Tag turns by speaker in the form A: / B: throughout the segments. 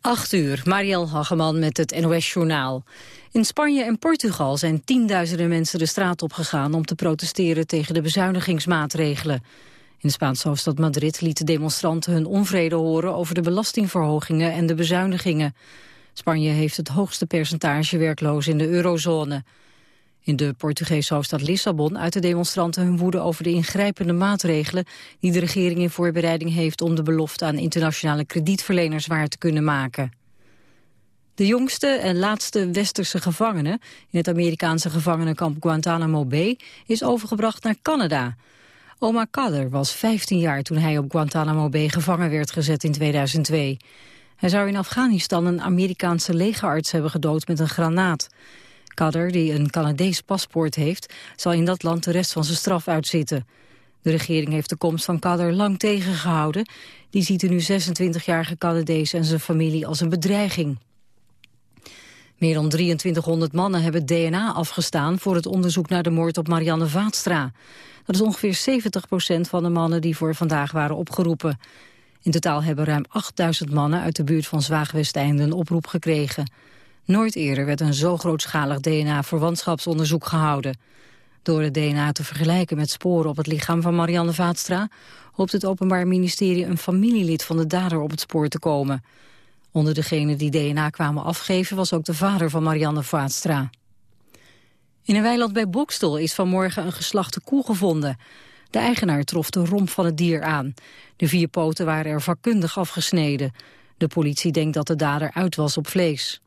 A: 8 uur, Mariel Hageman met het NOS-journaal. In Spanje en Portugal zijn tienduizenden mensen de straat opgegaan... om te protesteren tegen de bezuinigingsmaatregelen. In de Spaanse hoofdstad Madrid lieten demonstranten hun onvrede horen... over de belastingverhogingen en de bezuinigingen. Spanje heeft het hoogste percentage werklozen in de eurozone. In de Portugese hoofdstad Lissabon uiten demonstranten hun woede over de ingrijpende maatregelen die de regering in voorbereiding heeft om de belofte aan internationale kredietverleners waar te kunnen maken. De jongste en laatste westerse gevangene in het Amerikaanse gevangenenkamp Guantanamo Bay is overgebracht naar Canada. Omar Kader was 15 jaar toen hij op Guantanamo Bay gevangen werd gezet in 2002. Hij zou in Afghanistan een Amerikaanse legerarts hebben gedood met een granaat. Kader, die een Canadees paspoort heeft, zal in dat land de rest van zijn straf uitzitten. De regering heeft de komst van Kader lang tegengehouden. Die ziet de nu 26-jarige Canadees en zijn familie als een bedreiging. Meer dan 2300 mannen hebben DNA afgestaan voor het onderzoek naar de moord op Marianne Vaatstra. Dat is ongeveer 70% van de mannen die voor vandaag waren opgeroepen. In totaal hebben ruim 8000 mannen uit de buurt van Zwaagwesteinde een oproep gekregen. Nooit eerder werd een zo grootschalig DNA-verwantschapsonderzoek gehouden. Door het DNA te vergelijken met sporen op het lichaam van Marianne Vaatstra... hoopt het Openbaar Ministerie een familielid van de dader op het spoor te komen. Onder degenen die DNA kwamen afgeven was ook de vader van Marianne Vaatstra. In een weiland bij Bokstel is vanmorgen een geslachte koe gevonden. De eigenaar trof de romp van het dier aan. De vier poten waren er vakkundig afgesneden. De politie denkt dat de dader uit was op vlees.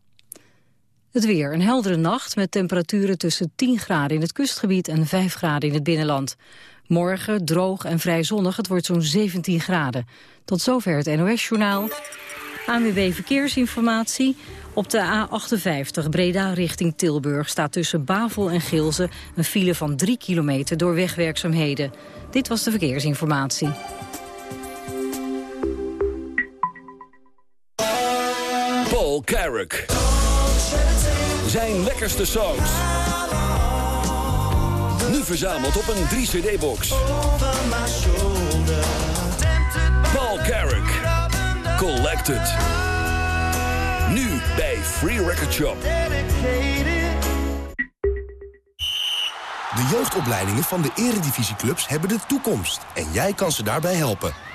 A: Het weer, een heldere nacht met temperaturen tussen 10 graden in het kustgebied en 5 graden in het binnenland. Morgen droog en vrij zonnig, het wordt zo'n 17 graden. Tot zover het NOS-journaal. ANWB Verkeersinformatie. Op de A58 Breda richting Tilburg staat tussen Bavel en Gilze... een file van 3 kilometer door wegwerkzaamheden. Dit was de verkeersinformatie.
B: Paul Carrick. Zijn lekkerste songs. Nu verzameld op een 3-cd-box. Paul Carrick. Collected. Nu bij Free Record Shop.
C: De jeugdopleidingen van de eredivisieclubs hebben de toekomst. En jij kan ze daarbij helpen.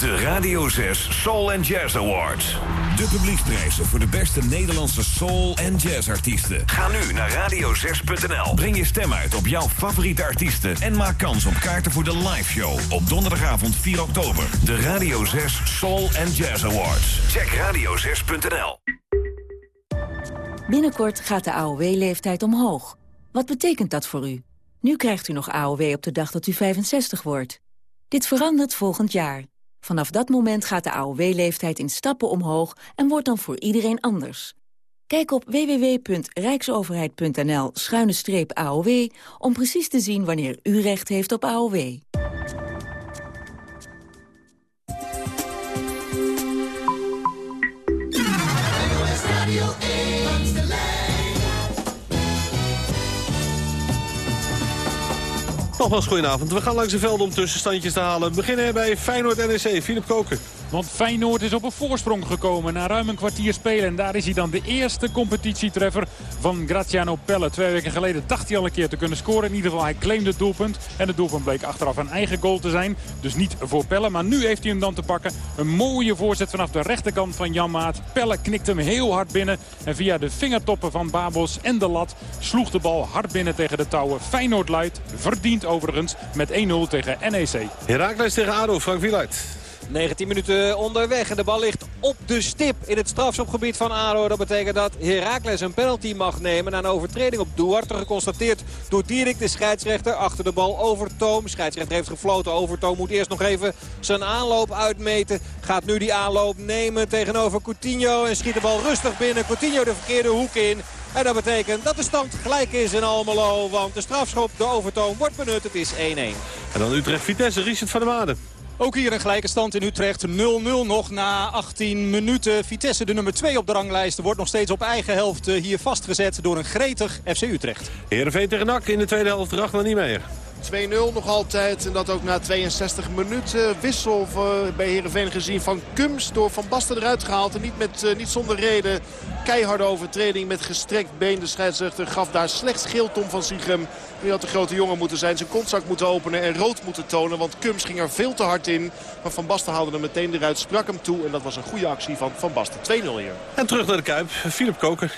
D: De Radio 6 Soul and Jazz Awards. De publieksprijzen voor de beste Nederlandse soul- en jazzartiesten. Ga nu naar radio6.nl. Breng je stem uit op jouw favoriete artiesten... en maak kans op kaarten voor de live show op donderdagavond 4 oktober. De Radio 6 Soul and Jazz Awards. Check radio6.nl.
E: Binnenkort gaat de AOW-leeftijd omhoog. Wat betekent dat voor u? Nu krijgt u nog AOW op de dag dat u 65 wordt. Dit verandert volgend jaar. Vanaf dat moment gaat de AOW-leeftijd in stappen omhoog en wordt dan voor iedereen anders. Kijk op www.rijksoverheid.nl-aow om precies te zien wanneer u recht heeft op AOW.
F: Nogmaals, goedenavond. We gaan langs de velden om tussenstandjes te halen. We beginnen bij Feyenoord-NEC. Filip Koken.
G: Want Feyenoord is op een voorsprong gekomen na ruim een kwartier spelen. En daar is hij dan de eerste competitietreffer van Graziano Pelle. Twee weken geleden dacht hij al een keer te kunnen scoren. In ieder geval, hij claimde het doelpunt. En het doelpunt bleek achteraf een eigen goal te zijn. Dus niet voor Pelle. Maar nu heeft hij hem dan te pakken. Een mooie voorzet vanaf de rechterkant van Jan Maat. Pelle knikt hem heel hard binnen. En via de vingertoppen van Babos en de lat sloeg de bal hard binnen tegen de touwen. Feyenoord luidt, verdient overigens met 1-0 tegen NEC.
F: Herakles tegen ADO, Frank Wieluid.
H: 19 minuten onderweg en de bal ligt op de stip in het strafschopgebied van ADO. Dat betekent dat Heracles een penalty mag nemen na een overtreding op Duarte. Geconstateerd door Dierik, de scheidsrechter, achter de bal Overtoom. Scheidsrechter heeft gefloten. Overtoom moet eerst nog even zijn aanloop uitmeten. Gaat nu die aanloop nemen tegenover Coutinho en schiet de bal rustig binnen. Coutinho de verkeerde hoek in. En dat betekent dat de stand gelijk is in Almelo. Want de strafschop, de overtoom, wordt benut. Het is 1-1.
F: En dan Utrecht-Vitesse, Richard van der Maden.
I: Ook hier een gelijke stand in Utrecht. 0-0 nog na 18 minuten. Vitesse, de nummer 2 op de ranglijst, wordt nog steeds op eigen helft eh, hier vastgezet door een gretig FC Utrecht.
F: Heerenveen tegen NAC in de tweede helft, Ragnar niet meer.
J: 2-0 nog altijd. En dat ook na 62 minuten. Wissel bij Heerenveen gezien van Kums. Door Van Basten eruit gehaald. En niet, met, eh, niet zonder reden. Keiharde overtreding met gestrekt been. De scheidsrechter gaf daar slechts geel Tom van Siegem. Nu had de grote jongen moeten zijn. Zijn kontzak moeten openen en rood moeten tonen. Want Kums ging er veel te hard in. Maar Van Basten haalde hem meteen eruit. Sprak hem toe. En dat was een goede actie van Van Basten. 2-0 hier.
F: En terug naar de Kuip. Philip Koker.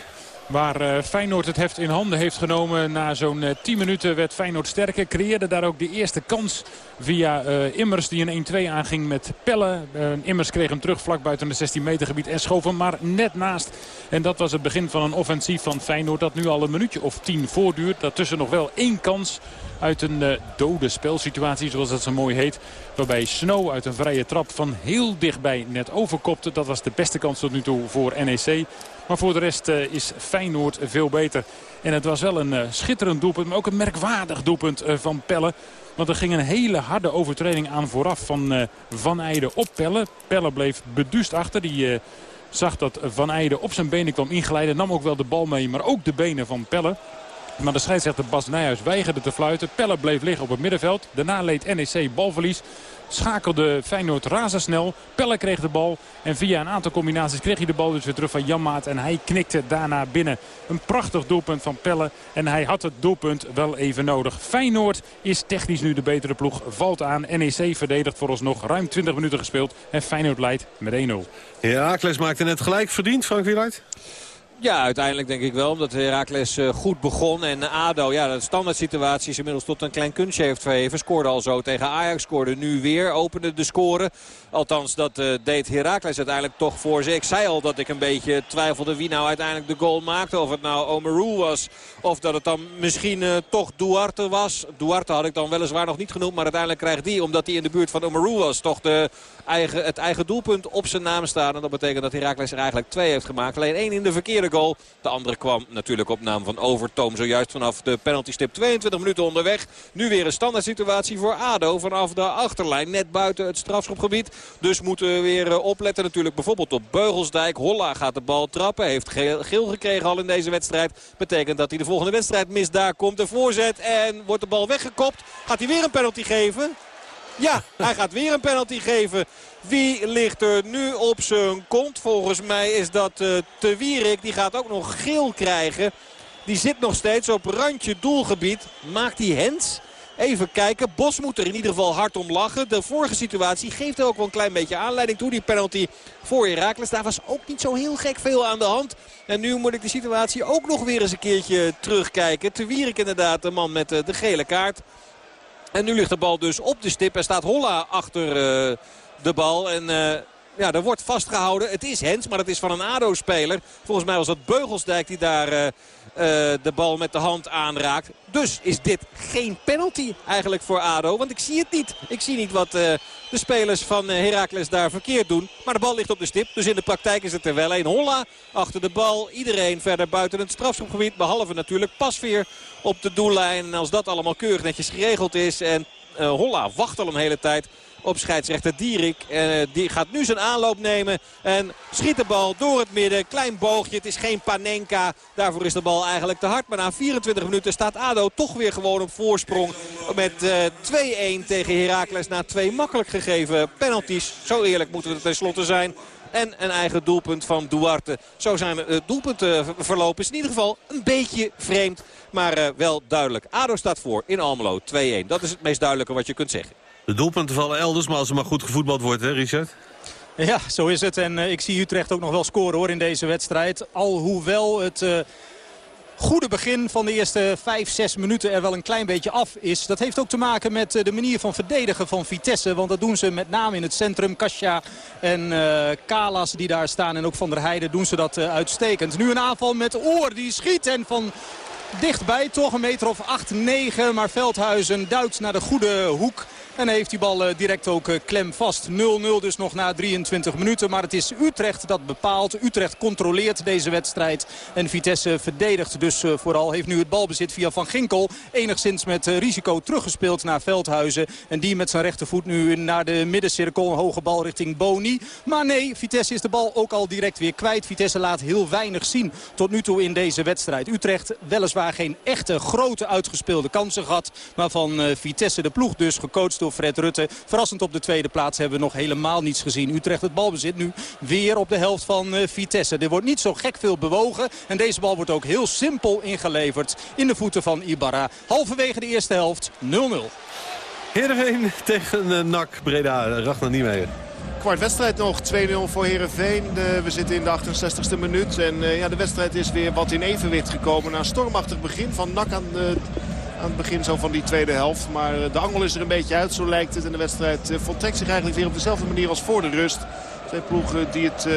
G: Waar uh, Feyenoord het heft in handen heeft genomen. Na zo'n uh, eh, 10 minuten werd Feyenoord sterker. Creëerde daar ook de eerste kans via uh, Immers die een 1-2 aanging met Pelle. Immers kreeg hem terug vlak buiten het 16 meter gebied en schoof hem maar net naast. En dat was het begin van een offensief van Feyenoord dat nu al een minuutje of 10 voortduurt. Daartussen nog wel één kans uit een dode spelsituatie zoals dat zo mooi heet. Waarbij Snow uit een vrije trap van heel dichtbij net overkopte. Dat was de beste kans tot nu toe voor NEC. Maar voor de rest eh, is Feyenoord veel beter. En het was wel een eh, schitterend doelpunt, maar ook een merkwaardig doelpunt eh, van Pelle. Want er ging een hele harde overtreding aan vooraf van Van Eijden op Pelle. Pelle bleef beduust achter. Die zag dat Van Eijden op zijn benen kwam ingeleiden. Nam ook wel de bal mee, maar ook de benen van Pelle. Maar de scheidsrechter Bas Nijhuis weigerde te fluiten. Pelle bleef liggen op het middenveld. Daarna leed NEC balverlies schakelde Feyenoord razendsnel. Pelle kreeg de bal en via een aantal combinaties kreeg hij de bal dus weer terug van Janmaat. En hij knikte daarna binnen. Een prachtig doelpunt van Pelle en hij had het doelpunt wel even nodig. Feyenoord is technisch nu de betere ploeg. Valt aan. NEC verdedigt voor ons nog ruim 20 minuten gespeeld. En Feyenoord leidt met 1-0.
F: Ja, Kles maakte net gelijk verdiend, Frank Wieluid.
H: Ja, uiteindelijk denk ik wel. Omdat Herakles eh, goed begon. En ADO, ja, de standaard situatie is inmiddels tot een klein kunstje heeft verheven. Scoorde al zo tegen Ajax. Scoorde nu weer. Opende de score. Althans, dat uh, deed Herakles uiteindelijk toch voor ze. Ik zei al dat ik een beetje twijfelde wie nou uiteindelijk de goal maakte. Of het nou Omeru was. Of dat het dan misschien uh, toch Duarte was. Duarte had ik dan weliswaar nog niet genoemd. Maar uiteindelijk krijgt die, omdat hij in de buurt van Omeru was... toch de eigen, het eigen doelpunt op zijn naam staan. En dat betekent dat Herakles er eigenlijk twee heeft gemaakt. Alleen één in de verkeerde goal. De andere kwam natuurlijk op naam van Overtoom. Zojuist vanaf de penaltystip 22 minuten onderweg. Nu weer een standaard situatie voor ADO vanaf de achterlijn. Net buiten het strafschopgebied. Dus moeten we weer eh, opletten natuurlijk bijvoorbeeld op Beugelsdijk. Holla gaat de bal trappen. Heeft geel gekregen al in deze wedstrijd. Betekent dat hij de volgende wedstrijd mist. Daar komt de voorzet en wordt de bal weggekopt. Gaat hij weer een penalty geven? Ja, hij gaat weer een penalty geven. Wie ligt er nu op zijn kont? Volgens mij is dat uh, Te Wierik. Die gaat ook nog geel krijgen. Die zit nog steeds op randje doelgebied. Maakt hij Hens? Even kijken. Bos moet er in ieder geval hard om lachen. De vorige situatie geeft er ook wel een klein beetje aanleiding toe. Die penalty voor Herakles. Daar was ook niet zo heel gek veel aan de hand. En nu moet ik de situatie ook nog weer eens een keertje terugkijken. Te Wierik inderdaad de man met de gele kaart. En nu ligt de bal dus op de stip. Er staat Holla achter uh, de bal. En uh, ja, er wordt vastgehouden. Het is Hens, maar het is van een ADO-speler. Volgens mij was dat Beugelsdijk die daar uh, de bal met de hand aanraakt. Dus is dit geen penalty eigenlijk voor ADO. Want ik zie het niet. Ik zie niet wat de spelers van Heracles daar verkeerd doen. Maar de bal ligt op de stip. Dus in de praktijk is het er wel een. Holla achter de bal. Iedereen verder buiten het strafschopgebied. Behalve natuurlijk Pasveer op de doellijn. En als dat allemaal keurig netjes geregeld is. En Holla wacht al een hele tijd op scheidsrechter Dierik. Uh, die gaat nu zijn aanloop nemen en schiet de bal door het midden. Klein boogje, het is geen Panenka. Daarvoor is de bal eigenlijk te hard. Maar na 24 minuten staat ADO toch weer gewoon op voorsprong. Met uh, eh, 2-1 tegen Heracles na twee makkelijk gegeven penalties. Zo eerlijk moeten we het tenslotte zijn en een eigen doelpunt van Duarte. Zo zijn de doelpunten verlopen. Is in ieder geval een beetje vreemd, maar wel duidelijk. ADO staat voor in Almelo 2-1. Dat is het meest duidelijke wat je kunt zeggen.
F: De doelpunten vallen elders, maar als er maar goed gevoetbald wordt, hè Richard?
I: Ja, zo is het. En uh, ik zie Utrecht ook nog wel scoren hoor in deze wedstrijd. Alhoewel het... Uh, goede begin van de eerste 5, 6 minuten er wel een klein beetje af is. Dat heeft ook te maken met uh, de manier van verdedigen van Vitesse. Want dat doen ze met name in het centrum. Kasja en uh, Kalas die daar staan en ook Van der Heijden doen ze dat uitstekend. Nu een aanval met Oor die schiet en van dichtbij toch een meter of 8, 9. Maar Veldhuizen duikt naar de goede hoek En heeft die bal direct ook klem vast. 0-0 dus nog na 23 minuten. Maar het is Utrecht dat bepaalt. Utrecht controleert deze wedstrijd. En Vitesse verdedigt dus vooral. Heeft nu het balbezit via Van Ginkel. Enigszins met risico teruggespeeld naar Veldhuizen. En die met zijn rechtervoet nu naar de middencirkel. Een hoge bal richting Boni. Maar nee, Vitesse is de bal ook al direct weer kwijt. Vitesse laat heel weinig zien tot nu toe in deze wedstrijd. Utrecht weliswaar geen echte grote uitgespeelde kansen gehad. Maar van Vitesse de ploeg dus, gecoacht door Fred Rutte. Verrassend op de tweede plaats hebben we nog helemaal niets gezien. Utrecht het balbezit nu weer op de helft van uh, Vitesse. Er wordt niet zo gek veel bewogen. En deze bal wordt ook heel simpel ingeleverd in de voeten van Ibarra. Halverwege de eerste helft 0-0.
F: Heerenveen tegen uh, NAC Breda. Ragnar Niemeyer
J: kwart wedstrijd nog. 2-0 voor Herenveen. We zitten in de 68e minuut. En uh, ja, de wedstrijd is weer wat in evenwicht gekomen. Na een stormachtig begin van NAC aan, de, aan het begin zo van die tweede helft. Maar uh, de angel is er een beetje uit, zo lijkt het. En de wedstrijd uh, voltrekt zich eigenlijk weer op dezelfde manier als voor de rust. Twee ploegen die het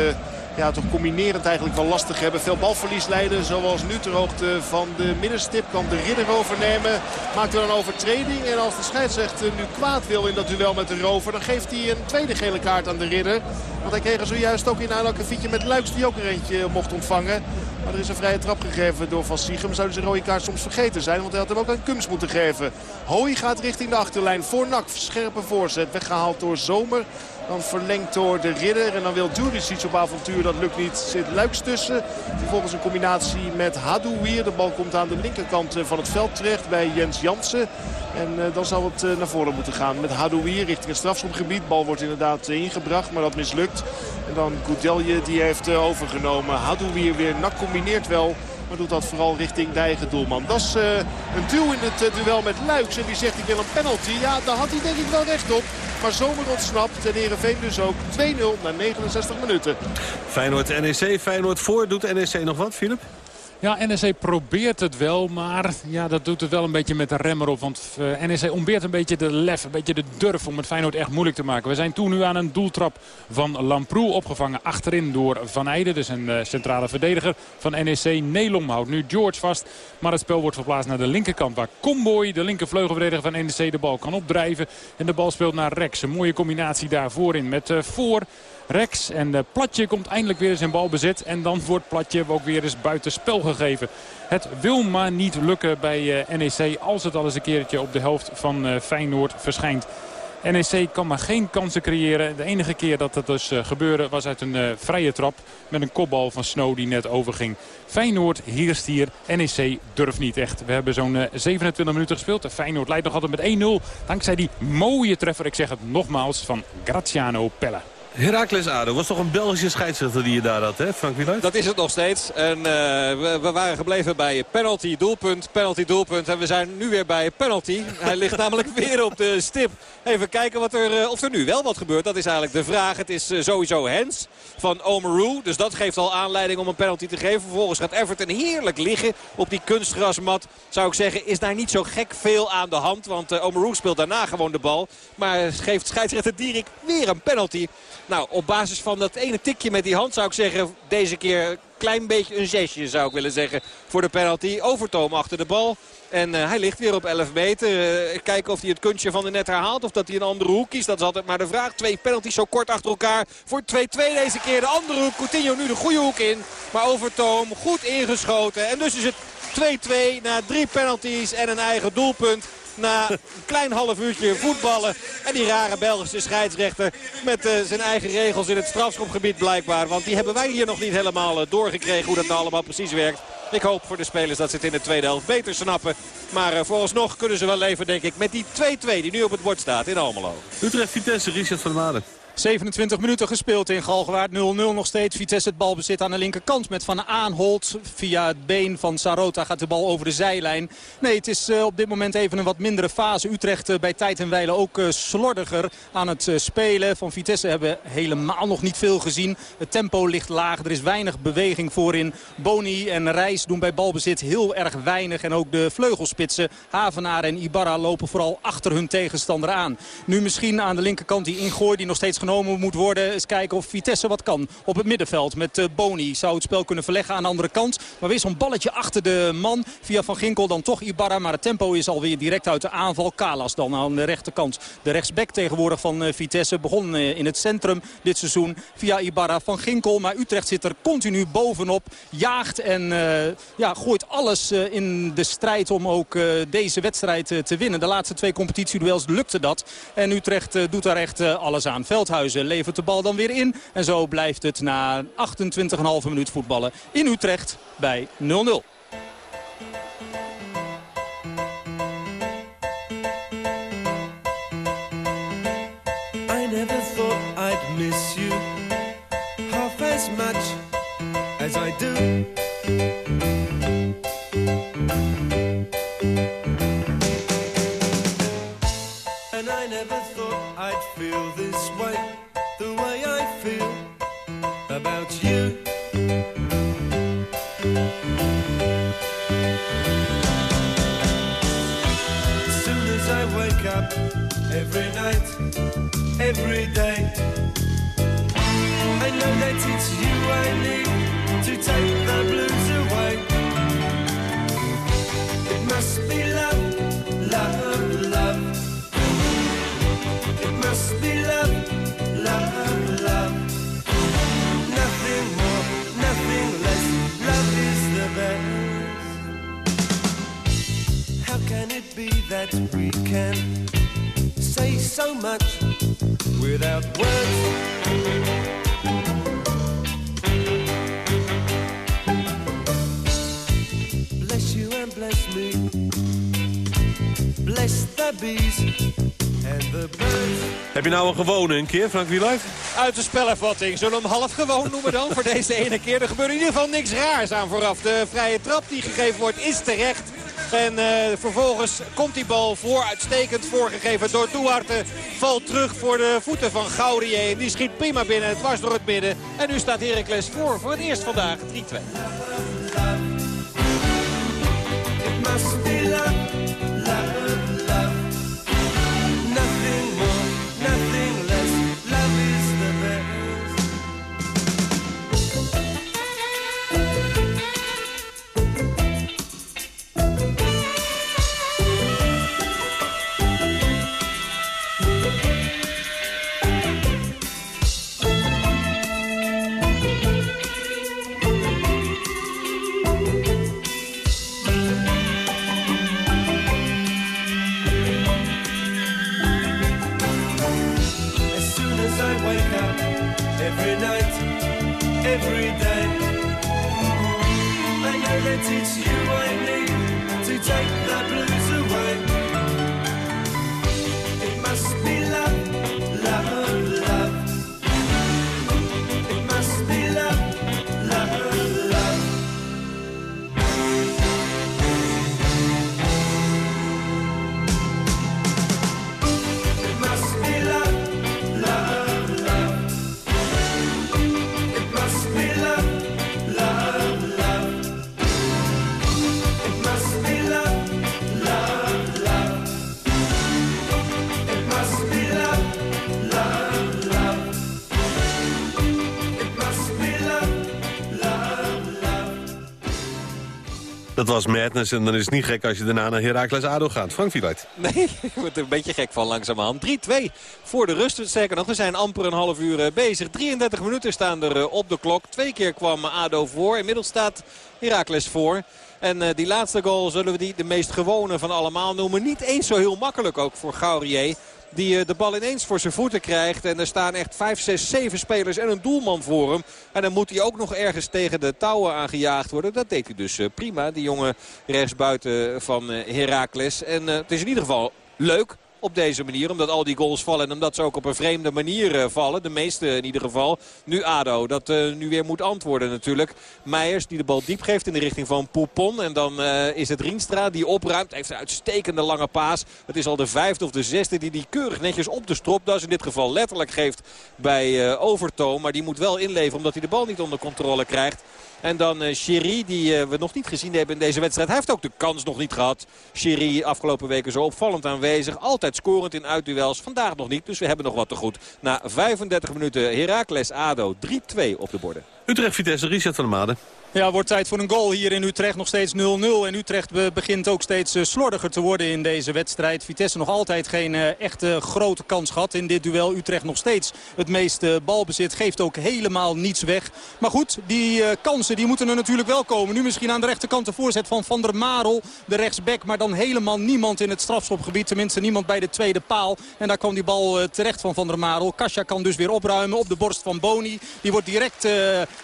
J: ja, toch combinerend eigenlijk wel lastig hebben. Veel balverlies leiden zoals nu ter hoogte van de middenstip. Kan de ridder overnemen. Maakt er een overtreding. En als de scheidsrechter nu kwaad wil in dat duel met de rover... dan geeft hij een tweede gele kaart aan de ridder. Want hij kreeg er zojuist ook in een fietje met Luiks die ook er eentje mocht ontvangen. Maar er is een vrije trap gegeven door Van Siegem. Zou dus een rode kaart soms vergeten zijn. Want hij had hem ook aan Kums moeten geven. Hooi gaat richting de achterlijn voor Nak. Scherpe voorzet. Weggehaald door Zomer. Dan verlengd door de ridder. En dan wil Duric iets op avontuur. Dat lukt niet. Zit Luiks tussen. Vervolgens een combinatie met Hadouier. De bal komt aan de linkerkant eh, van het veld terecht bij Jens Jansen. En uh, dan zal het uh, naar voren moeten gaan met Hadouier richting het strafschopgebied. Bal wordt inderdaad ingebracht, maar dat mislukt. En dan Goudelje die heeft overgenomen. Hadouier weer nak combineert wel. Maar doet dat vooral richting de eigen doelman. Dat is een duw in het duel met Luiks. En die zegt ik wil een penalty. Ja, daar had hij denk ik wel recht op. Maar zomer ontsnapt. En Heerenveen dus ook 2-0 na 69 minuten.
F: Feyenoord NEC. Feyenoord voor. Doet NEC nog wat, Philip?
G: Ja, NEC probeert het wel, maar ja, dat doet het wel een beetje met de remmer op. Want eh, NEC ontbeert een beetje de lef, een beetje de durf om het Feyenoord echt moeilijk te maken. We zijn toen nu aan een doeltrap van Lamproe opgevangen achterin door Van Eijden. Dus een uh, centrale verdediger van NEC. Nelom houdt nu George vast. Maar het spel wordt verplaatst naar de linkerkant waar Comboy, de linkervleugelverdediger van NEC, de bal kan opdrijven. En de bal speelt naar Rex. Een mooie combinatie daarvoor in met uh, voor... Rex. En eh, Platje komt eindelijk weer eens in balbezit. En dan wordt Platje ook weer eens buiten spel gegeven. Het wil maar niet lukken bij eh, NEC als het al eens een keertje op de helft van eh, Feyenoord verschijnt. NEC kan maar geen kansen creëren. De enige keer dat dat dus gebeurde was uit een vrije trap. Met een kopbal van Snow die net overging. Feyenoord heerst hier. NEC durft niet echt. We hebben zo'n 27 minuten gespeeld. Feyenoord leidt nog altijd met 1-0. Dankzij die mooie treffer, ik zeg het nogmaals, van Graziano Pelle.
F: Heracles Ado was toch een Belgische scheidsrechter die je daar had, hè Frank Wieluid?
H: Dat is het nog steeds. En uh, we, waren gebleven bij penalty, doelpunt, penalty, doelpunt. En we zijn nu weer bij penalty. Hij ligt namelijk weer op de stip. Even kijken wat er, uh, of er nu wel wat gebeurt. Dat is eigenlijk de vraag. Het is uh, sowieso Hens van Omeru. Dus dat geeft al aanleiding om een penalty te geven. Vervolgens gaat Everton heerlijk liggen op die kunstgrasmat. Zou ik zeggen, is daar niet zo gek veel aan de hand. Want Omeru speelt daarna gewoon de bal. Maar geeft scheidsrechter Dierik weer een penalty. Nou, op basis van dat ene tikje met die hand zou ik zeggen... deze keer klein beetje een zesje zou ik willen zeggen voor de penalty. Overtoom achter de bal. En uh, hij ligt weer op 11 meter. Uh, kijken of hij het kunstje van de net herhaalt. Of dat hij een andere hoek kiest. Dat is altijd maar de vraag. Twee penalties zo kort achter elkaar. Voor 2-2 deze keer. De andere hoek. Coutinho nu de goede hoek in. Maar Overtoom goed ingeschoten. En dus is het 2-2 na drie penalties en een eigen doelpunt na een klein half uurtje voetballen. En die rare Belgische scheidsrechter met uh, zijn eigen regels in het strafschopgebied blijkbaar. Want die hebben wij hier nog niet helemaal uh, doorgekregen hoe dat nou allemaal precies werkt. Ik hoop voor de spelers dat ze het in de tweede helft beter snappen. Maar uh, vooralsnog kunnen ze wel leven denk ik met die 2-2 die nu op het bord staat in Almelo.
F: Utrecht Vitesse, Richard van der Maden.
I: 27 minuten gespeeld in Galgenwaard. 0-0 nog steeds. Vitesse het balbezit aan de linkerkant met Van Aanholt. Via het been van Sarota gaat de bal over de zijlijn. Nee, het is uh, op dit moment even een wat mindere fase. Utrecht uh, bij tijd en wijle ook uh, slordiger aan het spelen. Van Vitesse hebben helemaal nog niet veel gezien. Het tempo ligt laag. Er is weinig beweging voorin. Boni en Reis doen bij balbezit heel erg weinig. En ook de vleugelspitsen Havenaar en Ibarra lopen vooral achter hun tegenstander aan. Nu misschien aan de linkerkant die ingooi die nog steeds genomen moet worden. Eens kijken of Vitesse wat kan op het middenveld. Met uh, Boni zou het spel kunnen verleggen aan de andere kant. Maar weer zo'n balletje achter de man. Via Van Ginkel dan toch Ibarra. Maar het tempo is alweer direct uit de aanval. Kalas dan aan de rechterkant. De rechtsback tegenwoordig van uh, Vitesse. Begon uh, in het centrum dit seizoen via Ibarra. Van Ginkel. Maar Utrecht zit er continu bovenop. Jaagt en ja, gooit alles in de strijd om ook deze wedstrijd te winnen. De laatste twee competitieduels lukte dat. En Utrecht doet daar echt alles aan. Levert de bal dan weer in. En zo blijft het na 28,5 minuut voetballen in Utrecht bij 0-0. Every night, every day. I know that it's you I need to take the blues away. It must be love, love, love. It must be love, love, love. Nothing more, nothing less. Love is the best. How can it be that we can? So much without words. Bless you and bless me. Bless the bees and the birds.
F: Heb je nou een gewone een keer, Frank Wieluid?
H: Uit de spelervatting. Zullen we hem half gewoon noemen dan voor deze ene keer? Er gebeurt in ieder geval niks raars aan vooraf. De vrije trap die gegeven wordt is terecht. En uh, vervolgens komt die bal voor. Uitstekend voorgegeven door Duarte. Valt terug voor de voeten van Gaurier. Die schiet prima binnen. Het was door het midden. En nu staat Heracles voor. Voor het eerst vandaag 3-2.
F: Was madness en dan is het niet gek als je daarna naar Heracles ADO gaat. Frank Villard.
H: Nee, ik word er een beetje gek van langzamerhand. 3-2 voor de rust. Zeker nog, we zijn amper een half uur eh, bezig. 33 minuten staan er eh, op de klok. Twee keer kwam ADO voor. Inmiddels staat Heracles voor. En uh, die laatste goal zullen we die de meest gewone van allemaal noemen. Niet eens zo heel makkelijk ook voor Gaurier. Die eh, de bal ineens voor zijn voeten krijgt. En er staan echt 5, 6, 7 spelers en een doelman voor hem. En dan moet hij ook nog ergens tegen de touwen aangejaagd worden. Dat deed hij dus eh, prima. Die jongen rechtsbuiten van eh, Heracles. En het is in ieder geval leuk op deze manier. Omdat al die goals vallen en omdat ze ook op een vreemde manier uh, vallen. De meeste in ieder geval. Nu ADO, dat uh, nu weer moet antwoorden natuurlijk. Meijers die de bal diep geeft in de richting van Poupon. En dan uh, is het Rienstra die opruimt. Heeft een uitstekende lange paas. Het is al de vijfde of de zesde die die keurig netjes op de stropdas in dit geval letterlijk geeft bij Overtoom. Maar die moet wel inleveren omdat hij de bal niet onder controle krijgt. En dan uh, die uh, we nog niet gezien hebben in deze wedstrijd. Hij heeft ook de kans nog niet gehad. Sherry afgelopen weken zo opvallend aanwezig. Altijd scorend in uitduels. Vandaag nog niet, dus we hebben nog wat te goed. Na 35 minuten Heracles ADO 3-2 op de borden.
F: Utrecht-Vitesse, Richard van der Made.
I: Ja, wordt tijd voor een goal hier in Utrecht. Nog steeds 0-0. En Utrecht begint ook steeds eh, slordiger te worden in deze wedstrijd. Vitesse nog altijd geen eh, echte grote kans gehad in dit duel. Utrecht nog steeds het meeste balbezit. Geeft ook helemaal niets weg. Maar goed, die uh, kansen die moeten er natuurlijk wel komen. Nu misschien aan de rechterkant de voorzet van Van der Marel. De rechtsback, maar dan helemaal niemand in het strafschopgebied. Tenminste niemand bij de tweede paal. En daar kwam die bal terecht van Van der Marel. Kasia kan dus weer opruimen op de borst van Boni. Die wordt direct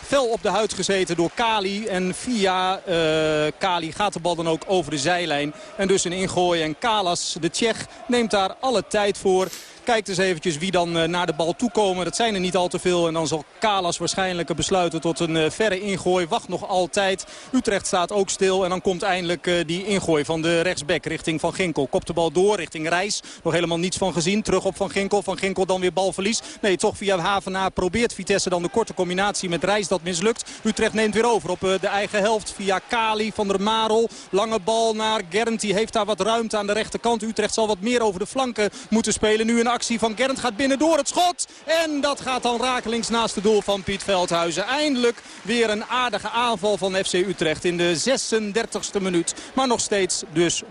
I: fel op de huid gezeten door En via uh, Kali gaat de bal dan ook over de zijlijn. En dus een ingooi. En Kalas, de Tsjech, neemt daar alle tijd voor. Kijkt eens eventjes wie dan uh, naar de bal toekomen. Dat zijn er niet al te veel. En dan zal Kalas waarschijnlijk besluiten tot een uh, verre ingooi. Wacht nog altijd. Utrecht staat ook stil. En dan komt eindelijk uh, die ingooi van de rechtsback richting Van Ginkel. Kopt de bal door richting Reis. Nog helemaal niets van gezien. Terug op Van Ginkel. Van Ginkel dan weer balverlies. Nee, toch via Havenaar probeert Vitesse dan de korte combinatie met Reis. Dat mislukt. Utrecht neemt weer over op de eigen helft via Kali van der Marel. Lange bal naar Gernt. Die heeft daar wat ruimte aan de rechterkant. Utrecht zal wat meer over de flanken moeten spelen. Nu een actie van Gernt gaat binnen door het schot. En dat gaat dan rakelings naast het doel van Piet Veldhuizen. Eindelijk weer een aardige aanval van FC Utrecht in de 36e minuut. Maar nog steeds dus 0-0.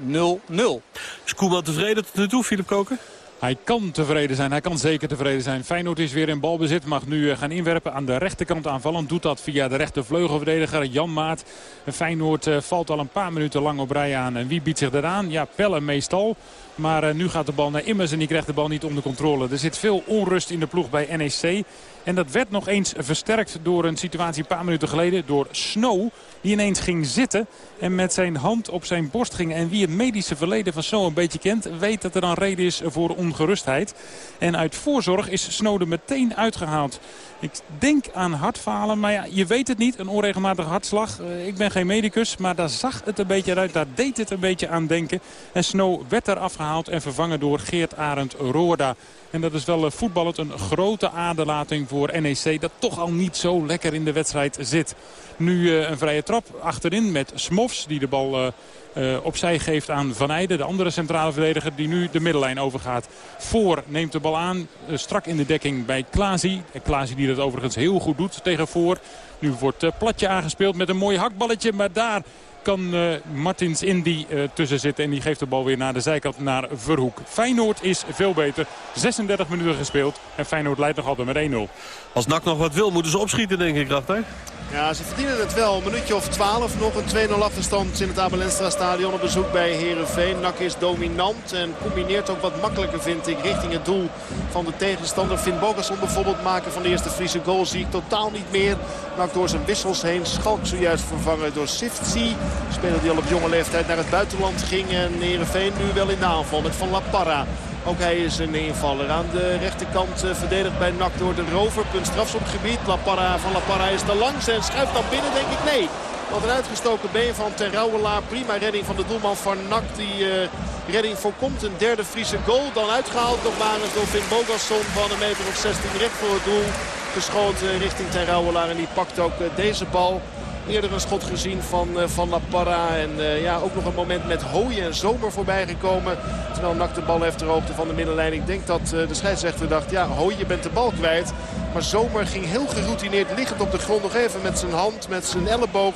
F: Is Koeman tevreden tot nu toe, Filip Koken?
G: Hij kan tevreden zijn, hij kan zeker tevreden zijn. Feyenoord is weer in balbezit, mag nu gaan inwerpen aan de rechterkant aanvallen. Doet dat via de rechtervleugelverdediger Jan Maat. Feyenoord valt al een paar minuten lang op rij aan. En wie biedt zich eraan? Ja, Pelle meestal. Maar uh, nu gaat de bal naar Immers en die krijgt de bal niet onder controle. Er zit veel onrust in de ploeg bij NEC. En dat werd nog eens versterkt door een situatie een paar minuten geleden. Door Snow, die ineens ging zitten en met zijn hand op zijn borst ging. En wie het medische verleden van Snow een beetje kent... weet dat er dan reden is voor ongerustheid. En uit voorzorg is Snow er meteen uitgehaald. Ik denk aan hartfalen, maar ja, je weet het niet. Een onregelmatige hartslag. Uh, ik ben geen medicus, maar daar zag het een beetje uit. Daar deed het een beetje aan denken. En Snow werd er afgehaald en vervangen door Geert Arend Roorda. En dat is wel uh, voetballend een grote aderlating voor NEC. Dat toch al niet zo lekker in de wedstrijd zit. Nu uh, een vrije trap achterin met Smofs die de bal... Uh, opzij geeft aan Van Eijden. De andere centrale verdediger die nu de middellijn overgaat. Voor neemt de bal aan. Uh, strak in de dekking bij Klaasie. Klaasie die dat overigens heel goed doet tegen voor. Nu wordt uh, Platje aangespeeld met een mooi hakballetje. Maar daar kan Martins Indy tussen zitten. En die geeft de bal weer naar de zijkant naar Verhoek. Feyenoord is veel beter. 36 minuten gespeeld. En Feyenoord leidt nog altijd met 1-0.
F: Als NAC nog wat wil, moeten ze opschieten, denk ik, Rachter.
J: Ja, ze verdienen het wel. Een minuutje of 12 nog. Een 2-0 achterstand in het Abelenstra stadion op bezoek bij Herenveen. NAC is dominant en combineert ook wat makkelijker, vind ik, richting het doel van de tegenstander. Finn Bogason bijvoorbeeld maken van de eerste Friese goal zie ik totaal niet meer. NAC door zijn wissels heen. Schalk zojuist vervangen door Sifti. Speler die al op jonge leeftijd naar het buitenland ging. En Herenveen nu wel in de aanval met Van La Parra. Ook hij is een invaller. Aan de rechterkant uh, verdedigd bij NAC door de rover. Punt strafschopgebied. La Parra van La Parra is te langs en schuift dan binnen denk ik nee. Want een uitgestoken been van Terrouwelaar. Prima redding van de doelman van NAC. Die uh, redding voorkomt. Een derde Friese goal. Dan uitgehaald nog maar eens door Bogasson van een meter of 16 recht voor het doel. Geschoten richting Terrouwelaar. En die pakt ook deze bal. Eerder een schot gezien van, uh, van La Parra. En uh, ja, ook nog een moment met Hooien en Zomer voorbij gekomen. Terwijl Nak de bal heeft ter hoogte van de middenlijn. Ik denk dat uh, de scheidsrechter dacht, ja, Hooien, je bent de bal kwijt. Maar Zomer ging heel geroutineerd liggend op de grond. Nog even met zijn hand, met zijn elleboog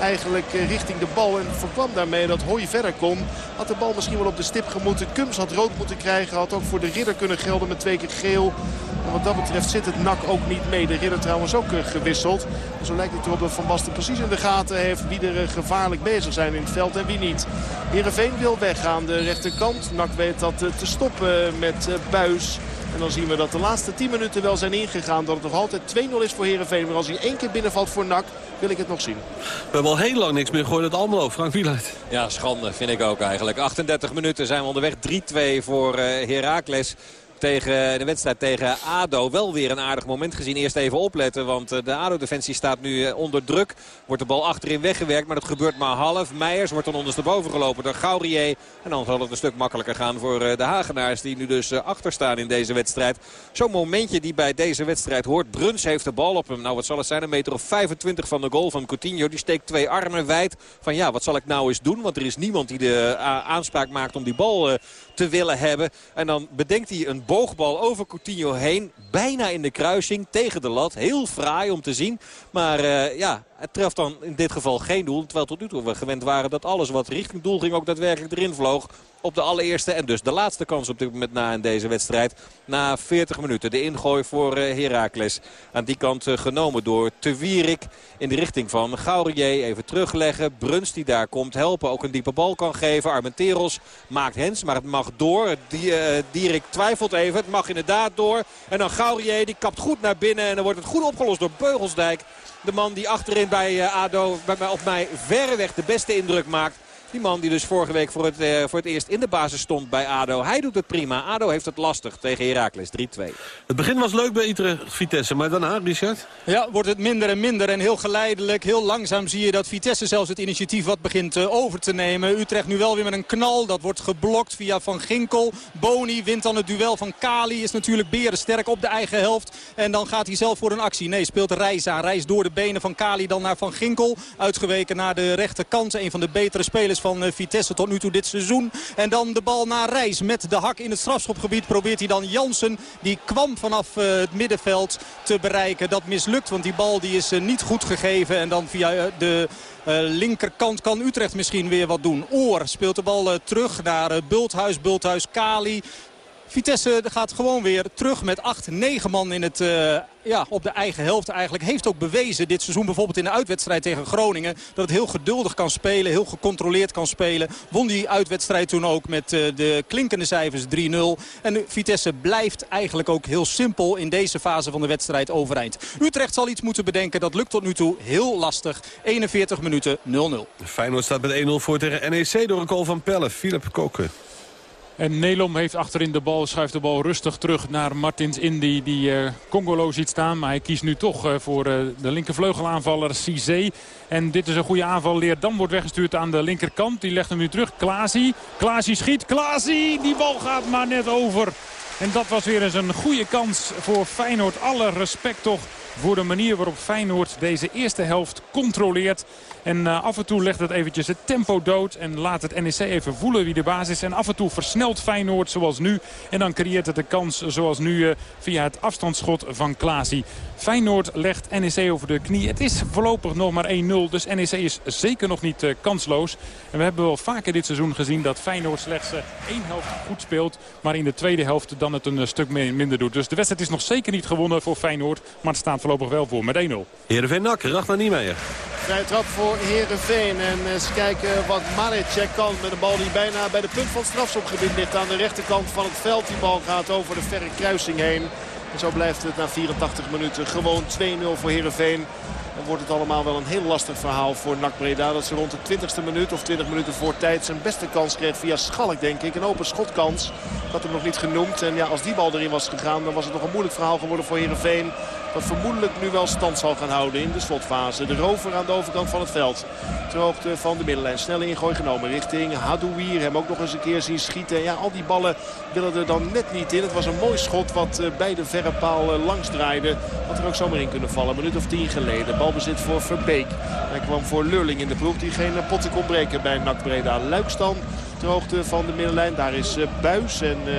J: eigenlijk richting de bal. En voorkwam daarmee dat Hooien verder kon. Had de bal misschien wel op de stip gemoeten. Kums had rood moeten krijgen. Had ook voor de ridder kunnen gelden met twee keer geel. En wat dat betreft zit het nak ook niet mee. De ridder trouwens ook gewisseld. En zo lijkt het erop dat Van Basten precies in de gaten heeft wie er gevaarlijk bezig zijn in het veld en wie niet. Heerenveen wil weg aan de rechterkant. Nak weet dat te stoppen met Buis. En dan zien we dat de laatste 10 minuten wel zijn ingegaan. Dat het nog altijd 2-0 is voor Heerenveen. Maar als hij één keer binnenvalt voor NAC, wil ik het nog zien.
F: We hebben al heel lang niks meer gehoord uit Almelo. Frank Wieluid.
H: Ja, schande vind ik ook eigenlijk. 38 minuten zijn we onderweg. 3-2 voor Heracles tegen de wedstrijd tegen ADO. Wel weer een aardig moment gezien. Eerst even opletten, want de ADO-defensie staat nu onder druk. Wordt de bal achterin weggewerkt, maar dat gebeurt maar half. Meijers wordt dan ondersteboven gelopen door Gaurier. En dan zal het een stuk makkelijker gaan voor de Hagenaars die nu dus achter staan in deze wedstrijd. Zo'n momentje die bij deze wedstrijd hoort. Bruns heeft de bal op hem. Nou, wat zal het zijn? Een meter of 25 van de goal van Coutinho. Die steekt twee armen wijd. Van ja, wat zal ik nou eens doen? Want er is niemand die de aanspraak maakt om die bal te willen hebben. En dan bedenkt hij een boogbal over Coutinho heen. Bijna in de kruising tegen de lat. Heel fraai om te zien. Maar uh, ja, het treft dan in dit geval geen doel. Terwijl tot nu toe we gewend waren dat alles wat richting doel ging ook daadwerkelijk erin vloog op de allereerste en dus de laatste kans op dit moment na in deze wedstrijd. Na 40 minuten de ingooi voor uh, Heracles. Aan die kant uh, genomen door Te Wierik in de richting van Gaurier. Even terugleggen. Bruns die daar komt helpen. Ook een diepe bal kan geven. Armenteros maakt Hens, maar het mag door. Uh, Dierik twijfelt even. Het mag inderdaad door. En dan Gaurier die kapt goed naar binnen. En dan wordt het goed opgelost door Beugelsdijk. De man die achterin bij ADO bij mij, op mij verreweg de beste indruk maakt. Die man die dus vorige week voor het, uh, voor het eerst in de basis stond bij ADO. Hij doet het prima. ADO heeft het lastig tegen Heracles 3-2.
F: Het begin was leuk bij Itere Vitesse, maar daarna, Richard?
I: Ja, wordt het minder en minder. En heel geleidelijk, heel langzaam zie je dat Vitesse zelfs het initiatief wat begint uh, over te nemen. Utrecht nu wel weer met een knal. Dat wordt geblokt via Van Ginkel. Boni wint dan het duel van Kali. Is natuurlijk berensterk op de eigen helft. En dan gaat hij zelf voor een actie. Nee, speelt Reis aan. Reis door de benen van Kali dan naar Van Ginkel. Uitgeweken naar de rechterkant. Een van de betere spelers van eh, Vitesse tot nu toe dit seizoen. En dan de bal naar Reis met de hak in het strafschopgebied. Probeert hij dan Jansen, die kwam vanaf eh, het middenveld te bereiken. Dat mislukt, want die bal die is eh, niet goed gegeven. En dan via de... Linkerkant kan Utrecht misschien weer wat doen. Oor speelt de bal terug naar Bulthuis, Bulthuis, Kali. Vitesse gaat gewoon weer terug met 8, 9 man in het, uh, ja, op de eigen helft eigenlijk. Heeft ook bewezen dit seizoen bijvoorbeeld in de uitwedstrijd tegen Groningen... dat het heel geduldig kan spelen, heel gecontroleerd kan spelen. Won die uitwedstrijd toen ook met uh, de klinkende cijfers 3-0. En Vitesse blijft eigenlijk ook heel simpel in deze fase van de wedstrijd overeind. Utrecht zal iets moeten bedenken, dat lukt tot nu toe heel lastig. 41 minuten 0-0.
F: Feyenoord staat met 1-0 voor tegen NEC door een goal van Pelle. Philip Koken.
G: En Nelom heeft achterin de bal, schuift de bal rustig terug naar Martins Indy. Die uh, Congolo ziet staan, maar hij kiest nu toch uh, voor uh, de linkervleugelaanvaller Cizé. En dit is een goede aanval. Leerdam wordt weggestuurd aan de linkerkant. Die legt hem nu terug. Klaasie. Klaasie schiet. Klaasie. Die bal gaat maar net over. En dat was weer eens een goede kans voor Feyenoord. Alle respect toch voor de manier waarop Feyenoord deze eerste helft controleert. En uh, af en toe legt het eventjes het tempo dood. En laat het NEC even voelen wie de baas is. En af en toe versnelt Feyenoord zoals nu. En dan creëert het de kans zoals nu uh, via het afstandsschot van Klaasie. Feyenoord legt NEC over de knie. Het is voorlopig nog maar 1-0. Dus NEC is zeker nog niet uh, kansloos. En we hebben wel vaker dit seizoen gezien dat Feyenoord slechts één helft goed speelt. Maar in de tweede helft dan het een stuk minder doet. Dus de wedstrijd is nog zeker niet gewonnen voor Feyenoord. Maar het staat voorlopig wel voor met 1-0.
F: Heerenveen Nak, Ragnar Niemeyer.
J: Vrij trap voor Heerenveen. En eens kijken wat Marecek kan met een bal die bijna bij de punt van het strafschopgebied ligt. Aan de rechterkant van het veld. Die bal gaat over de verre kruising heen. En zo blijft het na 84 minuten gewoon 2-0 voor Heerenveen. Dan wordt het allemaal wel een heel lastig verhaal voor NAC Breda. Dat ze rond de 20ste minuut of 20 minuten voor tijd zijn beste kans kreeg via Schalk denk ik. Een open schotkans. Had hem nog niet genoemd. En ja, als die bal erin was gegaan dan was het nog een moeilijk verhaal geworden voor Heerenveen. Dat vermoedelijk nu wel stand zal gaan houden in de slotfase. De rover aan de overkant van het veld. Ter hoogte van de middenlijn. Snelle ingooi genomen richting Hadouier. Hem ook nog eens een keer zien schieten. Ja, al die ballen willen er dan net niet in. Het was een mooi schot wat bij de verre paal langs draaide. Had er ook zomaar in kunnen vallen. Een minuut of tien geleden. Balbezit voor Verbeek. Hij kwam voor Lurling in de ploeg die geen potten kon breken bij NAC Breda. Luikstan hoogte van de middenlijn. Daar is uh, Buis en uh,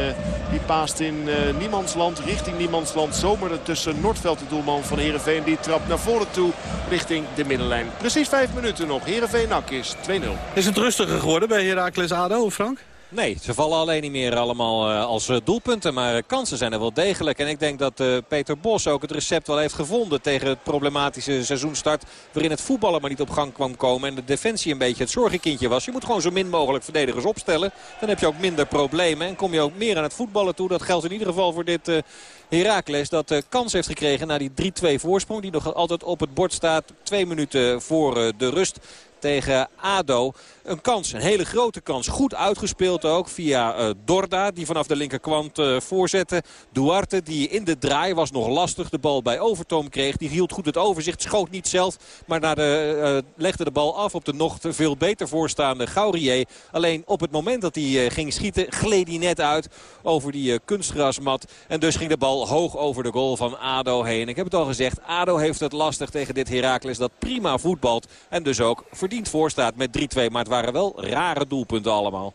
J: die paast in uh, Niemandsland, richting Niemandsland. Zomer tussen Noordveld, de doelman van Heerenveen. Die trapt naar voren toe richting de middenlijn. Precies vijf minuten nog. Heerenveen Nak is 2-0.
F: Is het rustiger geworden bij Heracles ADO, Frank?
H: Nee, ze vallen alleen niet meer allemaal uh, als uh, doelpunten. Maar uh, kansen zijn er wel degelijk. En ik denk dat Peter Bos ook het recept wel heeft gevonden tegen het problematische seizoenstart. Waarin het voetballen maar niet op gang kwam komen. En de defensie een beetje het zorgenkindje was. Je moet gewoon zo min mogelijk verdedigers opstellen. Dan heb je ook minder problemen. En kom je ook meer aan het voetballen toe. Dat geldt in ieder geval voor dit Heracles. Dat uh, kans heeft gekregen na die 3-2 voorsprong. Die nog altijd op het bord staat. Twee minuten voor de rust tegen ADO. Een kans, een hele grote kans. Goed uitgespeeld ook via uh, Dorda die vanaf de linkerkant uh, voorzette. Duarte die in de draai was nog lastig. De bal bij Overtoom kreeg. Die hield goed het overzicht. Schoot niet zelf. Maar naar de, uh, legde de bal af op de nog veel beter voorstaande Gaurier. Alleen op het moment dat hij ging schieten gleed hij net uit over die kunstgrasmat. En dus ging de bal hoog over de goal van ADO heen. Ik heb het al gezegd. ADO heeft het lastig tegen dit Heracles dat prima voetbalt. En dus ook verdiend voorstaat met 3-2. Maar waren wel rare doelpunten allemaal.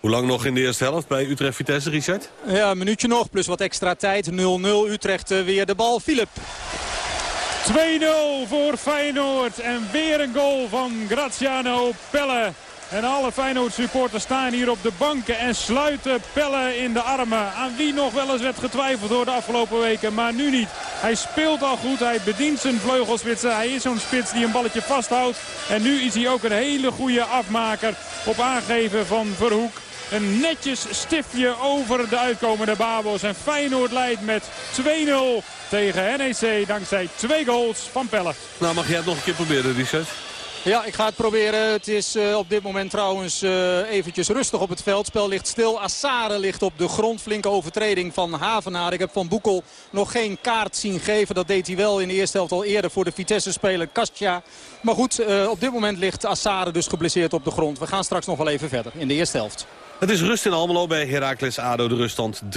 F: Hoe lang nog in de eerste helft bij Utrecht-Vitesse, Richard?
I: Ja, een minuutje nog, plus wat extra tijd. 0-0, Utrecht eh, weer de bal. Philip.
G: 2-0 voor Feyenoord. En weer een goal van Graziano Pelle. En alle Feyenoord supporters staan hier op de banken en sluiten Pelle in de armen. Aan wie nog wel eens werd getwijfeld door de afgelopen weken, maar nu niet. Hij speelt al goed, hij bedient zijn vleugelspitsen. Hij is zo'n spits die een balletje vasthoudt. En nu is hij ook een hele goede afmaker op aangeven van Verhoek. Een netjes stiftje over de uitkomende Babos. En Feyenoord leidt met 2-0 tegen NEC dankzij twee goals van Pelle.
F: Nou, mag jij het nog een keer proberen, Richard?
I: Ja, ik ga het proberen. Het is uh, op dit moment trouwens uh, eventjes rustig op het veld. Spel ligt stil. Assare ligt op de grond. Flinke overtreding van Havenaar. Ik heb Van Boekel nog geen kaart zien geven. Dat deed hij wel in de eerste helft al eerder voor de Vitesse-speler Kastja. Maar goed, uh, op dit moment ligt Assare dus geblesseerd op de grond. We gaan straks nog wel even verder in de eerste helft.
F: Het is rust in Almelo bij Heracles ADO. De ruststand 3-2.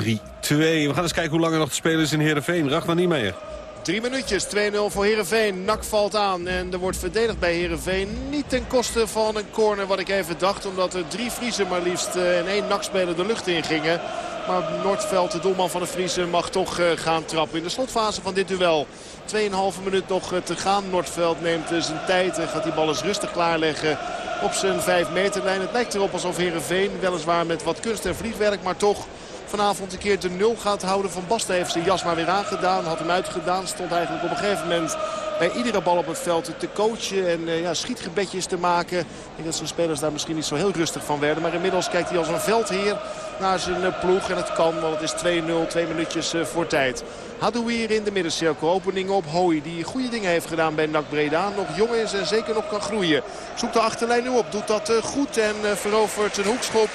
F: We gaan eens kijken hoe lang er nog te spelen is in Heerenveen. Niet meer.
J: Drie minuutjes, 2-0 voor Heerenveen. Nak valt aan en er wordt verdedigd bij Heerenveen. Niet ten koste van een corner wat ik even dacht. Omdat er drie Vriezen maar liefst en één Nakspeler de lucht in gingen. Maar Noordveld, de doelman van de Vriezen, mag toch gaan trappen in de slotfase van dit duel. 2,5 minuut nog te gaan. Noordveld neemt zijn tijd en gaat die bal eens rustig klaarleggen op zijn 5 meterlijn. Het lijkt erop alsof Heerenveen weliswaar met wat kunst en vliegwerk, maar toch vanavond een keer de nul gaat houden. Van Basten heeft zijn jas maar weer aangedaan. Had hem uitgedaan. Stond eigenlijk op een gegeven moment bij iedere bal op het veld te coachen. En uh, ja, schietgebedjes te maken. Ik denk dat zijn spelers daar misschien niet zo heel rustig van werden. Maar inmiddels kijkt hij als een veldheer naar zijn uh, ploeg. En het kan, want het is 2-0. Twee minuutjes uh, voor tijd. Hadouier in de middencirkel. Opening op Hooi. Die goede dingen heeft gedaan bij NAC Breda. Nog jong is en zeker nog kan groeien. Zoekt de achterlijn nu op. Doet dat goed en verovert een hoekschop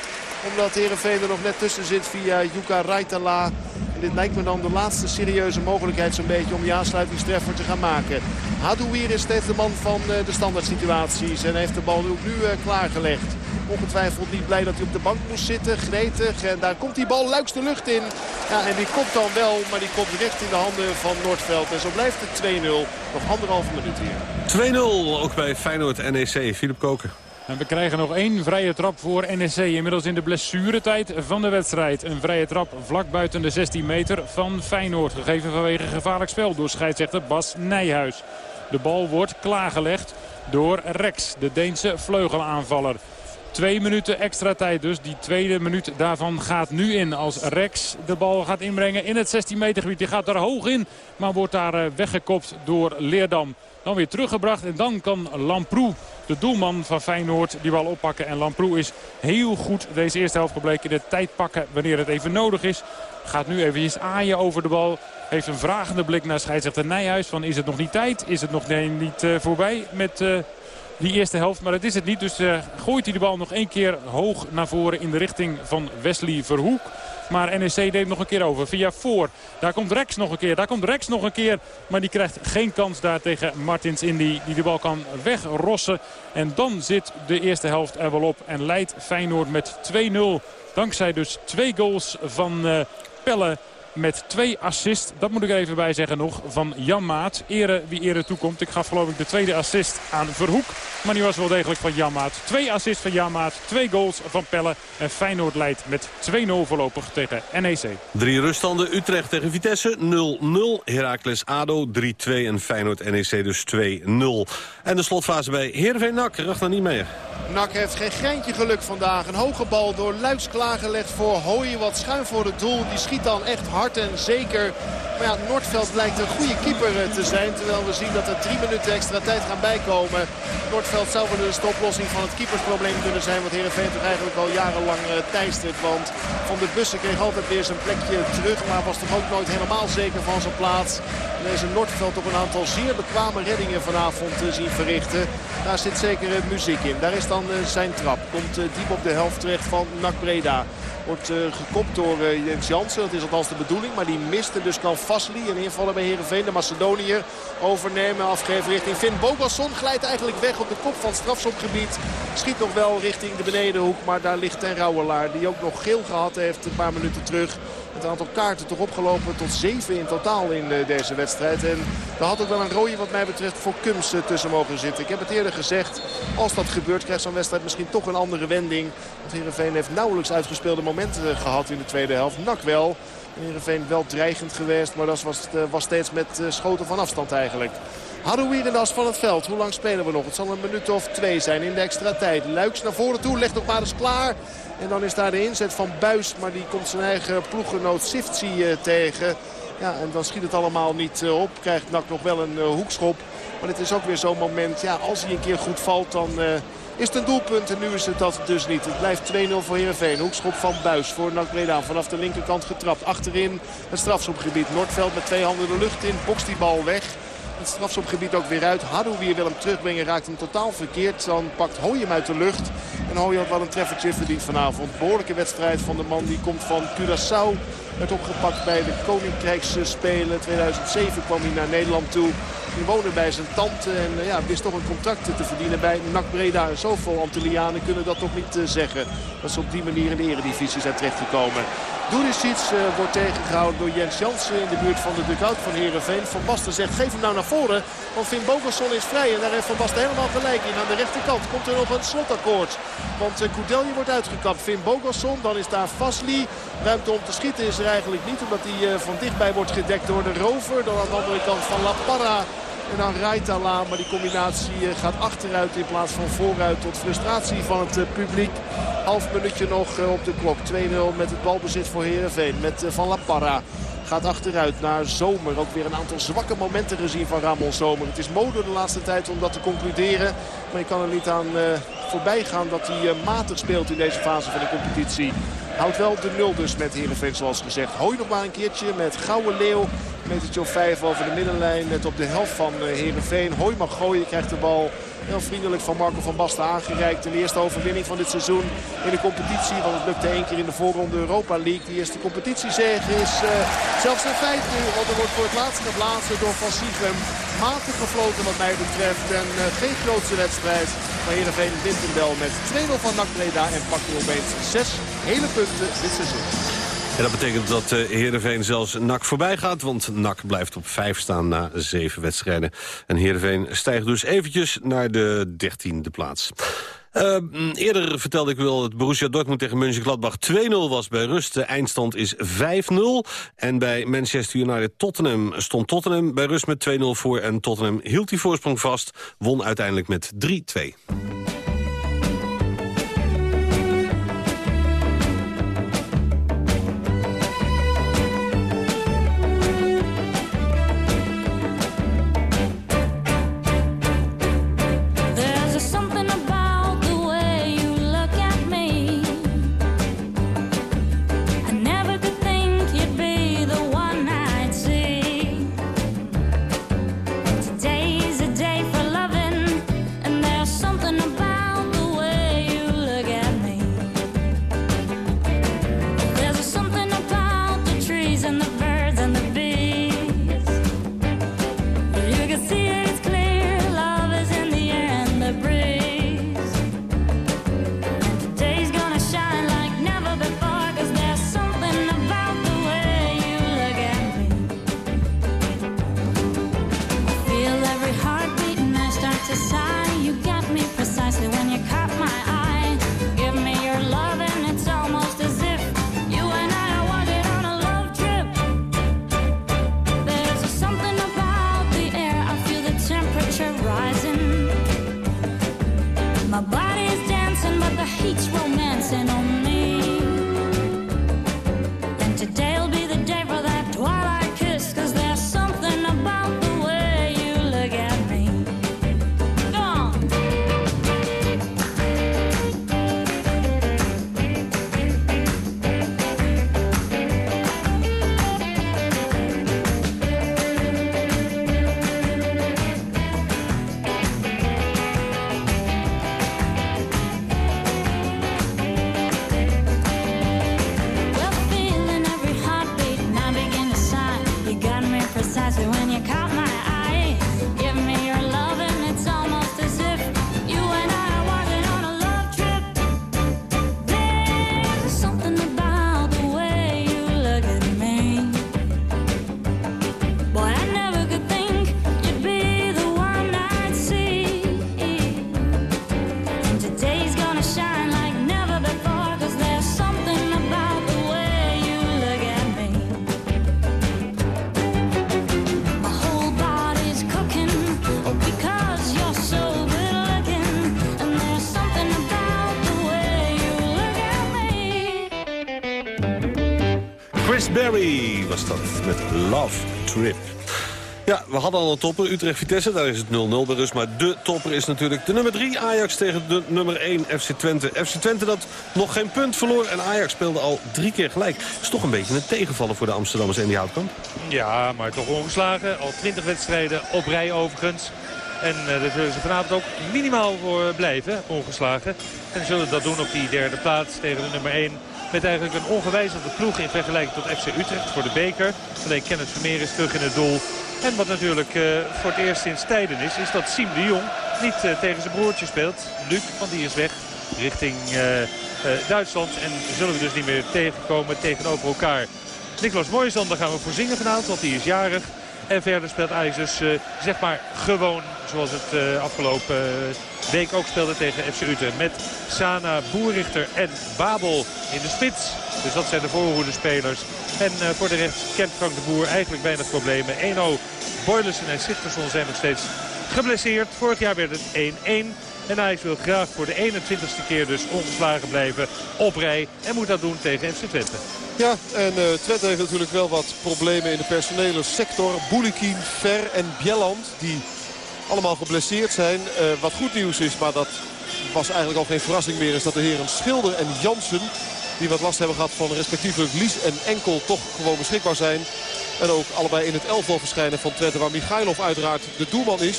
J: omdat Heerenveen er nog net tussen zit via Yuka Raitala. En dit lijkt me dan de laatste serieuze mogelijkheid zo'n beetje om die aansluitingstreffer te gaan maken. Hadouier is steeds de man van de standaard situaties. En heeft de bal ook nu klaargelegd. Ongetwijfeld niet blij dat hij op de bank moest zitten. Gretig. En daar komt die bal luiks de lucht in. Ja, en die komt dan wel, maar die komt recht in de handen van Noordveld. En zo blijft het 2-0. Nog anderhalve minuut weer.
F: 2-0 ook bij Feyenoord NEC. Filip Koken.
G: En we krijgen nog één vrije trap voor NEC. Inmiddels in de blessuretijd van de wedstrijd. Een vrije trap vlak buiten de 16 meter van Feyenoord. Gegeven vanwege gevaarlijk spel door scheidsrechter Bas Nijhuis. De bal wordt klaargelegd door Rex, de Deense vleugelaanvaller. Twee minuten extra tijd dus. Die tweede minuut daarvan gaat nu in als Rex de bal gaat inbrengen in het 16 meter gebied. Die gaat daar hoog in, maar wordt daar weggekopt door Leerdam. Dan weer teruggebracht en dan kan Lamproe, de doelman van Feyenoord, die bal oppakken. En Lamproe is heel goed deze eerste helft gebleken de tijd pakken wanneer het even nodig is. Gaat nu eventjes aaien over de bal. Heeft een vragende blik naar scheidsrechter Nijhuis. Van is het nog niet tijd? Is het nog nee, niet uh, voorbij met... Uh, die eerste helft. Maar dat is het niet. Dus uh, gooit hij de bal nog één keer hoog naar voren in de richting van Wesley Verhoek. Maar NEC deed nog een keer over via voor. Daar komt Rex nog een keer. Daar komt Rex nog een keer. Maar die krijgt geen kans daar tegen Martins Indy. Die de bal kan wegrossen. En dan zit de eerste helft er wel op. En leidt Feyenoord met 2-0. Dankzij dus twee goals van uh, Pelle met twee assists. Dat moet ik er even bij zeggen nog. Van Jan Maat. Ere wie ere toekomt. Ik gaf geloof ik de tweede assist aan Verhoek. Maar die was wel degelijk van Jan Maat. Twee assists van Jan Maat. Twee goals van Pelle. En Feyenoord leidt met 2-0 voorlopig tegen NEC.
F: Drie ruststanden. Utrecht tegen Vitesse 0-0. Heracles ADO 3-2. En Feyenoord NEC dus 2-0. En de slotfase bij Heerenveen NAC. Racht niet meer.
J: NAC heeft geen greintje geluk vandaag. Een hoge bal door Luiks klaargelegd voor Hooyen. Wat schuin voor het doel. Die schiet dan echt hard en zeker. Maar ja, Noordveld blijkt een goede keeper te zijn. Terwijl we zien dat er drie minuten extra tijd gaan bijkomen. Noordveld zou eens de oplossing van het keepersprobleem kunnen zijn. Wat Heerenveen toch eigenlijk al jarenlang teistert. Want Van de Bussen kreeg altijd weer zijn plekje terug. Maar was toch ook nooit helemaal zeker van zijn plaats. En is Noordveld op een aantal zeer bekwame reddingen vanavond te zien verrichten. Daar zit zeker muziek in. Daar is dan zijn trap. Komt diep op de helft terecht van NAC Breda. Wordt gekopt door Jens Jansen. Dat is althans de bedoeling. Maar die miste. Dus kan Vasli, een invaller bij Heerenveen, de Macedoniër, overnemen. Afgeven richting Finn Bogasson. Glijdt eigenlijk weg op de kop van het strafschopgebied. Schiet nog wel richting de benedenhoek. Maar daar ligt Ten Rouwelaar. Die ook nog geel gehad heeft een paar minuten terug. Het aantal kaarten toch opgelopen tot zeven in totaal in deze wedstrijd. En daar had ook wel een rode wat mij betreft voor Kums tussen mogen zitten. Ik heb het eerder gezegd, als dat gebeurt krijgt zo'n wedstrijd misschien toch een andere wending. Want Heerenveen heeft nauwelijks uitgespeelde momenten gehad in de tweede helft. Nak wel. Heerenveen wel dreigend geweest, maar dat was, was steeds met schoten van afstand eigenlijk. In de as van het veld. Hoe lang spelen we nog? Het zal een minuut of twee zijn in de extra tijd. Luiks naar voren toe, legt maar eens klaar. En dan is daar de inzet van Buis. Maar die komt zijn eigen ploeggenoot Siftsy eh, tegen. Ja, en dan schiet het allemaal niet eh, op. Krijgt Nak nog wel een hoekschop. Maar het is ook weer zo'n moment. Ja, als hij een keer goed valt, dan is het een doelpunt. En nu is het dat dus niet. Het blijft 2-0 voor Heerenveen. Hoekschop van Buis voor NAC. Vanaf de linkerkant getrapt. Achterin het strafschopgebied. Noordveld met twee handen de lucht in. Bokst die bal weg het strafschopgebied ook weer uit. weer wil hem terugbrengen, raakt hem totaal verkeerd. Dan pakt Hooi hem uit de lucht. En Hooi had wel een treffertje verdiend vanavond. Behoorlijke wedstrijd van de man die komt van Curaçao. Werd opgepakt bij de Koninkrijksspelen. 2007 kwam hij naar Nederland toe. Hij woonde bij zijn tante en eh, ja, wist toch een contract te verdienen bij NAC Breda. En zoveel Antillianen kunnen dat toch niet eh, zeggen. Dat ze op die manier in de eredivisie zijn terechtgekomen. Duricic uh, wordt tegengehouden door Jens Jansen in de buurt van de dugout van Herenveen. Van Basten zegt geef hem nou naar voren. Want Finn Bogerson is vrij en daar heeft Van Basten helemaal gelijk in. Aan de rechterkant komt er nog een slotakkoord. Want Koudelje wordt uitgekapt. Finn Bogerson, dan is daar Vasli. Ruimte om te schieten is er eigenlijk niet. Omdat hij van dichtbij wordt gedekt door de rover. Dan aan de andere kant van La Parra. En dan Raitala, maar die combinatie gaat achteruit in plaats van vooruit tot frustratie van het publiek. Half minuutje nog eh, op de klok. 2-0 met het balbezit voor Heerenveen. Met eh, Van La Parra. Gaat achteruit naar Zomer. Ook weer een aantal zwakke momenten gezien van Ramon Zomer. Het is mode de laatste tijd om dat te concluderen. Maar je kan er niet aan voorbij gaan dat hij matig speelt in deze fase van de competitie. Houdt wel de nul dus met Heerenveen zoals gezegd. Hooi nog maar een keertje met Gouden Leeuw. Metertje of 5 over de middenlijn. Net op de helft van Heerenveen. Hooi mag gooien, krijgt de bal Heel vriendelijk van Marco van Basten aangereikt. De eerste overwinning van dit seizoen in de competitie. Want het lukte één keer in de voorronde Europa League. Die eerste competitiezege is uh, zelfs een feit nu. Want er wordt voor het laatst geblazen door Van Siegem. Matig gefloten wat mij betreft. En uh, geen grootste wedstrijd. Maar Heerenveen wint hem wel met 2-0 van NAC Breda. En pakt nu opeens zes hele punten dit seizoen.
K: En dat betekent dat uh, Heerenveen zelfs NAC voorbij gaat. Want NAC blijft op vijf staan na zeven wedstrijden. En Heerenveen stijgt dus eventjes naar de dertiende plaats. Uh, eerder vertelde ik wel dat Borussia Dortmund tegen Mönchengladbach 2-0 was bij rust. De eindstand is 5-0. En bij Manchester United Tottenham stond Tottenham bij rust met 2-0 voor. En Tottenham hield die voorsprong vast, won uiteindelijk met 3-2.
F: Was dat met Love Trip. Ja, we hadden al een topper, Utrecht-Vitesse. Daar is het 0-0 bij rust. Maar de topper is natuurlijk de nummer 3 Ajax tegen de nummer 1 FC Twente. FC Twente dat nog geen punt verloor. En Ajax speelde al drie keer gelijk. is toch een beetje een tegenvaller voor de Amsterdammers en die Houtkamp.
L: Ja, maar toch ongeslagen. Al 20 wedstrijden op rij overigens. En uh, daar zullen ze vanavond ook minimaal voor blijven, ongeslagen. En zullen dat doen op die derde plaats tegen de nummer 1 met eigenlijk een ongewijzigde ploeg in vergelijking tot FC Utrecht voor de beker. Alleen Kenneth Vermeer is terug in het doel. En wat natuurlijk uh, voor het eerst sinds tijden is, is dat Siem de Jong niet uh, tegen zijn broertje speelt. Luc, van die is weg richting uh, Duitsland. En zullen we dus niet meer tegenkomen tegenover elkaar. Niklas Mooijsan, daar gaan we voor zingen vanavond, want die is jarig. En verder speelt Ajax dus zeg maar gewoon zoals het afgelopen week ook speelde tegen FC Utrecht. Met Sana, Boerrichter en Babel in de spits. Dus dat zijn de voorhoede spelers. En voor de rest kent Frank de Boer eigenlijk weinig problemen. 1-0. Boylussen en Sigtersson zijn nog steeds geblesseerd. Vorig jaar werd het 1-1. En Ajax wil graag voor de 21ste keer dus ongeslagen blijven op rij. En moet dat doen tegen FC Twente.
M: Ja, en uh, Twente heeft natuurlijk wel wat problemen in de personele sector. Boulikin, Ver en Bjelland, die allemaal geblesseerd zijn. Uh, wat goed nieuws is, maar dat was eigenlijk al geen verrassing meer... is dat de heren Schilder en Jansen die wat last hebben gehad van respectievelijk Lies en Enkel toch gewoon beschikbaar zijn. En ook allebei in het elftal verschijnen van Twente waar Michailov uiteraard de doelman is.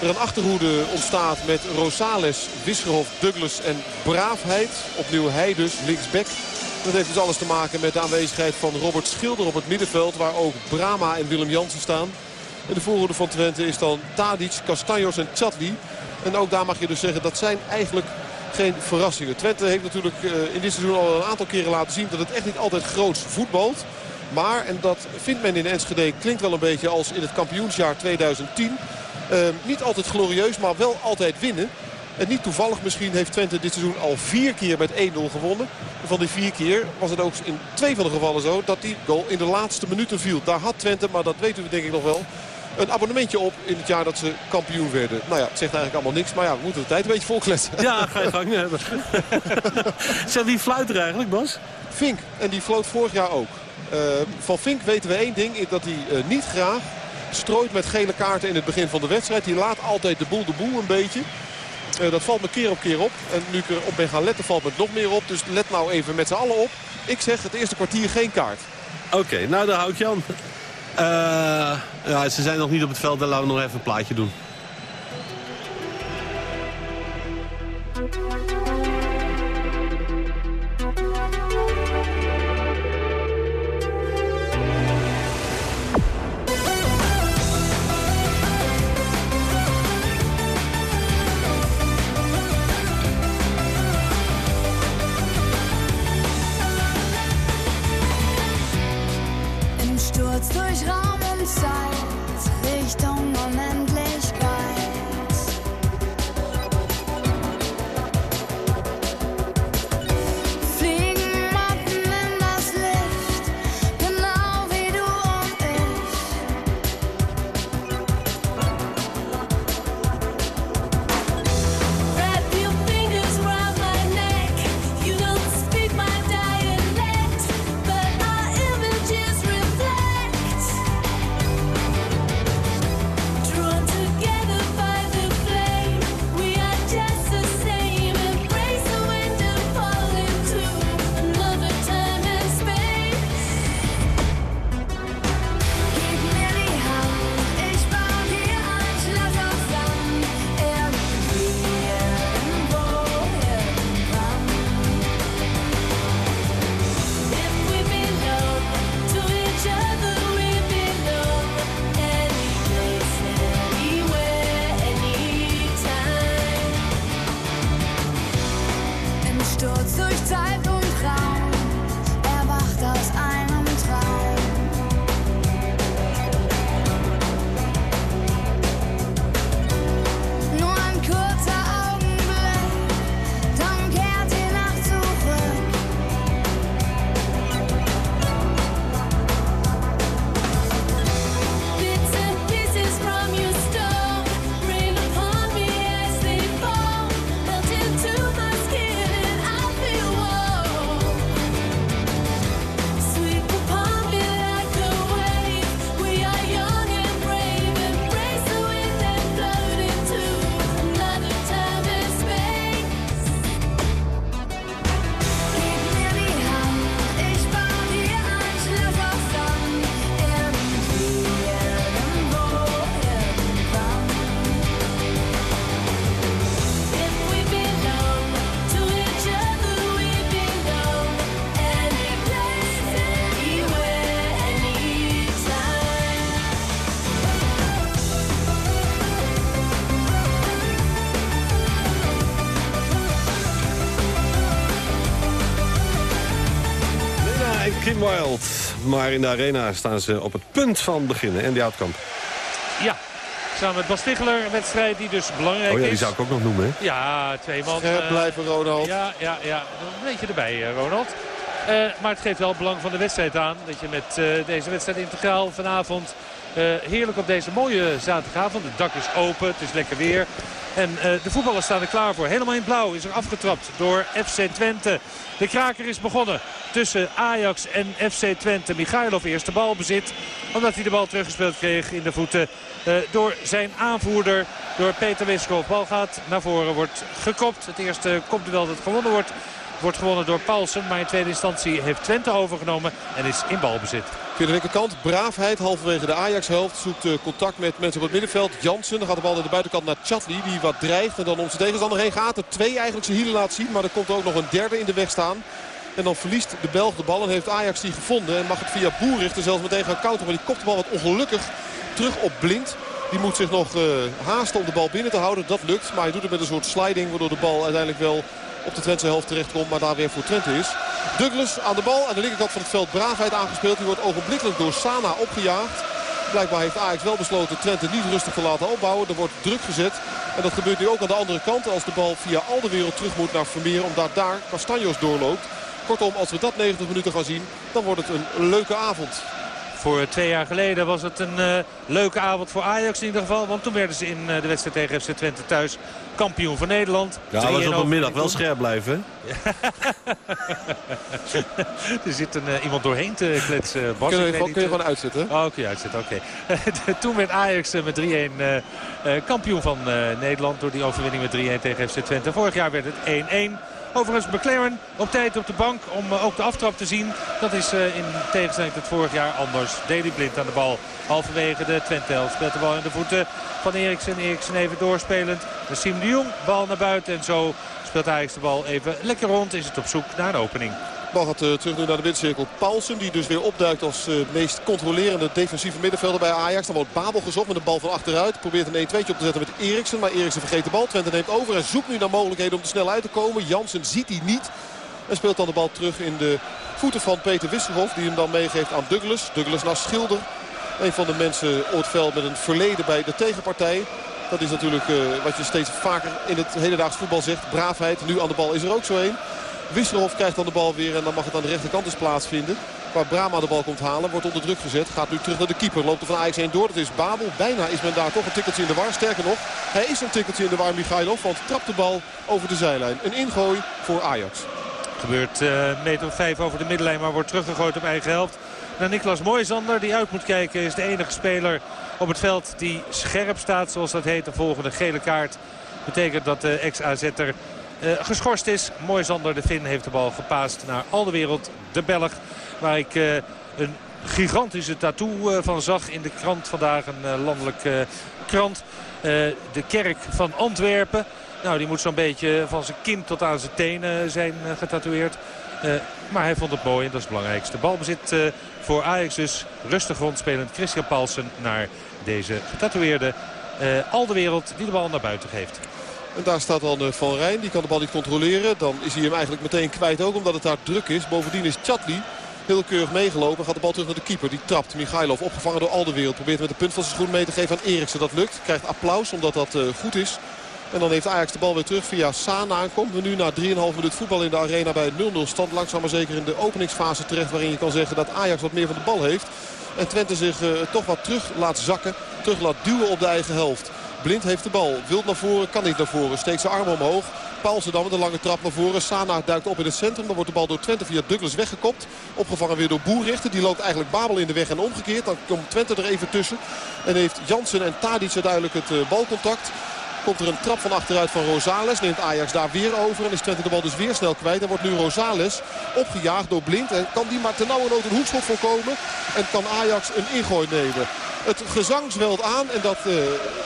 M: Er een achterhoede ontstaat met Rosales, Wisgerhof, Douglas en Braafheid. Opnieuw hij dus, linksback. Dat heeft dus alles te maken met de aanwezigheid van Robert Schilder op het middenveld. Waar ook Brama en Willem Jansen staan. En de voorhoede van Twente is dan Tadic, Castanjos en Chatli. En ook daar mag je dus zeggen dat zijn eigenlijk geen verrassingen. Twente heeft natuurlijk eh, in dit seizoen al een aantal keren laten zien dat het echt niet altijd groots voetbalt. Maar, en dat vindt men in Enschede, klinkt wel een beetje als in het kampioensjaar 2010. Uh, niet altijd glorieus, maar wel altijd winnen. En niet toevallig misschien heeft Twente dit seizoen al vier keer met 1-0 gewonnen. En van die vier keer was het ook in twee van de gevallen zo dat die goal in de laatste minuten viel. Daar had Twente, maar dat weten we denk ik nog wel, een abonnementje op in het jaar dat ze kampioen werden. Nou ja, het zegt eigenlijk allemaal niks. Maar ja, we moeten de tijd een beetje volkletten.
F: Ja, ga je gang hebben. zeg, wie fluit er eigenlijk, Bas?
M: Fink. En die floot vorig jaar ook. Uh, van Fink weten we één ding. Dat hij uh, niet graag strooit met gele kaarten in het begin van de wedstrijd. Die laat altijd de boel de boel een beetje. Uh, dat valt me keer op keer op. En nu ik erop ben gaan letten valt me nog meer op. Dus let nou even met z'n allen op. Ik zeg het eerste kwartier geen kaart.
F: Oké, nou daar houdt Jan. Uh, ja, ze zijn nog niet op het veld, dan laten we nog even een plaatje doen. Maar in de arena staan ze op het punt van beginnen. En die Houtkamp.
L: Ja, samen met Bas Ticheler. Een wedstrijd die dus belangrijk is.
F: Oh ja, die zou ik ook nog noemen. Hè?
L: Ja, twee man.
J: Scherp
L: eh,
J: blijven, Ronald.
L: Ja, ja, ja. Een beetje erbij, eh, Ronald. Eh, maar het geeft wel het belang van de wedstrijd aan. Dat je met eh, deze wedstrijd integraal vanavond heerlijk op deze mooie zaterdagavond. Het dak is open, het is lekker weer. En eh, de voetballers staan er klaar voor. Helemaal in blauw is er afgetrapt door FC Twente. De kraker is begonnen tussen Ajax en FC Twente. Michailov eerst de bal bezit. Omdat hij de bal teruggespeeld kreeg in de voeten eh, door zijn aanvoerder. Door Peter Wiskov. Bal gaat naar voren, wordt gekopt. Het eerste kopduel dat gewonnen wordt. Wordt gewonnen door Paulsen. Maar in tweede instantie heeft Twente overgenomen en is in balbezit.
M: Via de linkerkant, braafheid halverwege de Ajax-helft. Zoekt uh, contact met mensen op het middenveld. Jansen, dan gaat de bal naar de buitenkant naar Chatli. Die wat dreigt en dan zijn tegenstander heen gaat. Er twee eigenlijk zijn hielen laat zien. Maar er komt ook nog een derde in de weg staan. En dan verliest de Belg de bal en heeft Ajax die gevonden. En mag het via Boer richten zelfs meteen gaan counteren. Maar die kopt de bal wat ongelukkig terug op Blind. Die moet zich nog uh, haasten om de bal binnen te houden. Dat lukt. Maar hij doet het met een soort sliding. Waardoor de bal uiteindelijk wel op de Twentse helft terechtkomt. Maar daar weer voor Twente is. Douglas aan de bal. Aan de linkerkant van het veld braafheid aangespeeld. Die wordt ogenblikkelijk door Sana opgejaagd. Blijkbaar heeft Ajax wel besloten Twente niet rustig te laten opbouwen. Er wordt druk gezet. En dat gebeurt nu ook aan de andere kant. Als de bal via al de wereld terug moet naar Vermeer. Omdat daar Castanjos doorloopt. Kortom, als we dat 90 minuten gaan zien, dan wordt het een leuke avond.
L: Voor twee jaar geleden was het een uh, leuke avond voor Ajax in ieder geval. Want toen werden ze in uh, de wedstrijd tegen FC Twente thuis kampioen van Nederland.
F: Ja, was op een middag wel scherp blijven.
L: er zit een, uh, iemand doorheen te kletsen. Bas,
M: kun je, kun je gewoon uitzetten?
L: Oh, kun je uitzetten, oké. Okay. toen werd Ajax met 3-1 kampioen van Nederland. Door die overwinning met 3-1 tegen FC Twente. Vorig jaar werd het 1-1. Overigens McLaren op tijd op de bank om uh, ook de aftrap te zien. Dat is uh, in tegenstelling tot vorig jaar anders. Deli Blind aan de bal. Halverwege de Twente helft. Speelt de bal in de voeten van Eriksen. Eriksen even doorspelend. Siem de Jong. Bal naar buiten. En zo speelt Ajax de bal even lekker rond. Is het op zoek naar een opening.
M: Bal gaat uh, terug naar de middencirkel. Paulsen die dus weer opduikt als uh, meest controlerende defensieve middenvelder bij Ajax. Dan wordt Babel gezocht met de bal van achteruit. Probeert een 1-2'tje op te zetten met Eriksen. Maar Eriksen vergeet de bal. Twente neemt over en zoekt nu naar mogelijkheden om te snel uit te komen. Jansen ziet hij niet. En speelt dan de bal terug in de voeten van Peter Wisselhoff. Die hem dan meegeeft aan Douglas. Douglas naar Schilder. Een van de mensen het veld met een verleden bij de tegenpartij. Dat is natuurlijk uh, wat je steeds vaker in het hedendaags voetbal zegt. Braafheid. Nu aan de bal is er ook zo een. Wisselhof krijgt dan de bal weer en dan mag het aan de rechterkant eens plaatsvinden. Waar Brama de bal komt halen, wordt onder druk gezet. Gaat nu terug naar de keeper, loopt er van Ajax heen door. Dat is Babel. Bijna is men daar toch een tikkeltje in de war. Sterker nog, hij is een tikkeltje in de war, Michailov. Want trapt de bal over de zijlijn. Een ingooi voor Ajax.
L: Gebeurt uh, meter of vijf over de middenlijn, maar wordt teruggegooid op eigen helft. Naar Niklas Mooijzander, die uit moet kijken, is de enige speler op het veld die scherp staat. Zoals dat heet, de volgende gele kaart. Betekent dat de ex-AZ'er uh, geschorst is. Mooi Zander de Fin heeft de bal gepaast naar al de wereld. De Belg waar ik uh, een gigantische tattoo uh, van zag in de krant vandaag. Een landelijke krant. de kerk van Antwerpen. Nou, die moet zo'n beetje van zijn kin tot aan zijn tenen zijn getatoeëerd. maar hij vond het mooi en dat is het belangrijkste. Balbezit voor Ajax dus. Rustig rondspelend Christian Paulsen naar deze getatoeëerde al de wereld die de bal naar buiten geeft.
M: En daar staat dan Van Rijn. Die kan de bal niet controleren. Dan is hij hem eigenlijk meteen kwijt ook omdat het daar druk is. Bovendien is Chatli heel keurig meegelopen. Gaat de bal terug naar de keeper. Die trapt. Michailov opgevangen door Alderwereld. Probeert met de punt van zijn schoen mee te geven aan Eriksen. Dat lukt. Krijgt applaus omdat dat uh, goed is. En dan heeft Ajax de bal weer terug via Sana. Komen we nu na 3,5 minuut voetbal in de arena bij 0-0 stand. Langzaam maar zeker in de openingsfase terecht. Waarin je kan zeggen dat Ajax wat meer van de bal heeft. En Twente zich uh, toch wat terug laat zakken. Terug laat duwen op de eigen helft. Blind heeft de bal. Wilt naar voren, kan niet naar voren. Steekt zijn arm omhoog. Paulsen dan met een lange trap naar voren. Sana duikt op in het centrum. Dan wordt de bal door Twente via Douglas weggekopt. Opgevangen weer door Boerrichter. Die loopt eigenlijk Babel in de weg en omgekeerd. Dan komt Twente er even tussen. En heeft Jansen en Tadic uiteindelijk het uh, balcontact. Komt er een trap van achteruit van Rosales. Neemt Ajax daar weer over. En is Twente de bal dus weer snel kwijt. En wordt nu Rosales opgejaagd door Blind. En kan die maar ten nauwe nood een hoekschop voorkomen. En kan Ajax een ingooi nemen. Het gezang zwelt aan. En dat uh,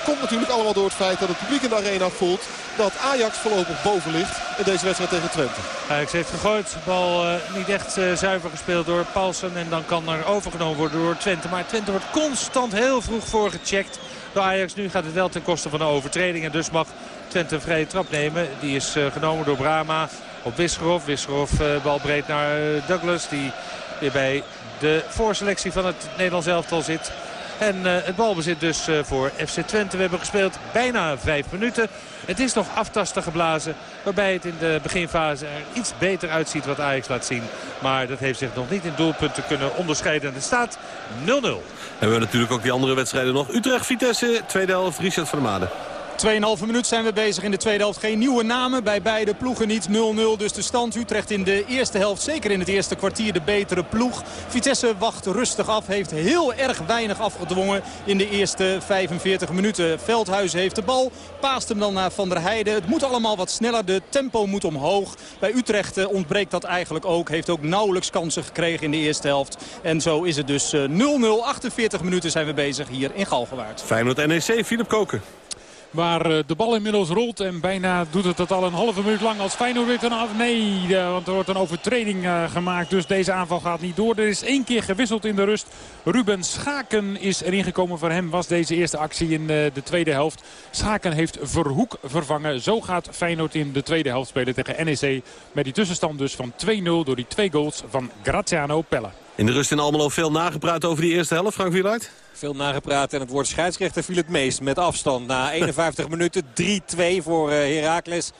M: komt natuurlijk allemaal door het feit dat het publiek in de arena voelt dat Ajax voorlopig boven ligt in deze wedstrijd tegen Twente.
L: Ajax heeft gegooid. Bal uh, niet echt uh, zuiver gespeeld door Paulsen. En dan kan er overgenomen worden door Twente. Maar Twente wordt constant heel vroeg voorgecheckt door Ajax. Nu gaat het wel ten koste van een overtreding. En dus mag Twente een vrije trap nemen. Die is genomen door Brama op Wisgerhof. Wisgerhof bal breed naar Douglas. Die weer bij de voorselectie van het Nederlands elftal zit. En uh, het balbezit dus uh, voor FC Twente. We hebben gespeeld bijna vijf minuten. Het is nog aftasten geblazen. Waarbij het in de beginfase er iets beter uitziet wat Ajax laat zien. Maar dat heeft zich nog niet in doelpunten kunnen onderscheiden. Het staat 0-0. En we
F: hebben natuurlijk ook die andere wedstrijden nog. Utrecht-Vitesse, tweede helft, Richard van der Made.
I: 2,5 minuut zijn we bezig in de tweede helft. Geen nieuwe namen bij beide ploegen niet. 0-0 dus de stand. Utrecht in de eerste helft, zeker in het eerste kwartier, de betere ploeg. Vitesse wacht rustig af. Heeft heel erg weinig afgedwongen in de eerste 45 minuten. Veldhuis heeft de bal. Paast hem dan naar Van der Heijden. Het moet allemaal wat sneller. De tempo moet omhoog. Bij Utrecht eh, ontbreekt dat eigenlijk ook. Heeft ook nauwelijks kansen gekregen in de eerste helft. En zo is het dus 0-0. Eh, 48 minuten zijn we bezig hier in Galgenwaard.
F: Feyenoord-NEC, Philip Koken.
G: Waar eh, de bal inmiddels rolt. En bijna doet het dat al een halve minuut lang als Feyenoord weer dan af. Nee, want er wordt een overtreding uh, gemaakt. Dus deze aanval gaat niet door. Er is één keer gewisseld in de rust. Ruben Schaken is erin gekomen. Voor hem was deze eerste actie in uh, de tweede helft. Schaken heeft Verhoek vervangen. Zo gaat Feyenoord in de tweede helft spelen tegen NEC. Met die tussenstand dus van 2-0 door die twee goals van Graziano Pelle.
F: In de rust in Almelo veel nagepraat over die eerste helft, Frank Wieluid?
H: Veel nagepraat en het woord scheidsrechter viel het meest met afstand. Na 51 minuten 3-2 voor Heracles.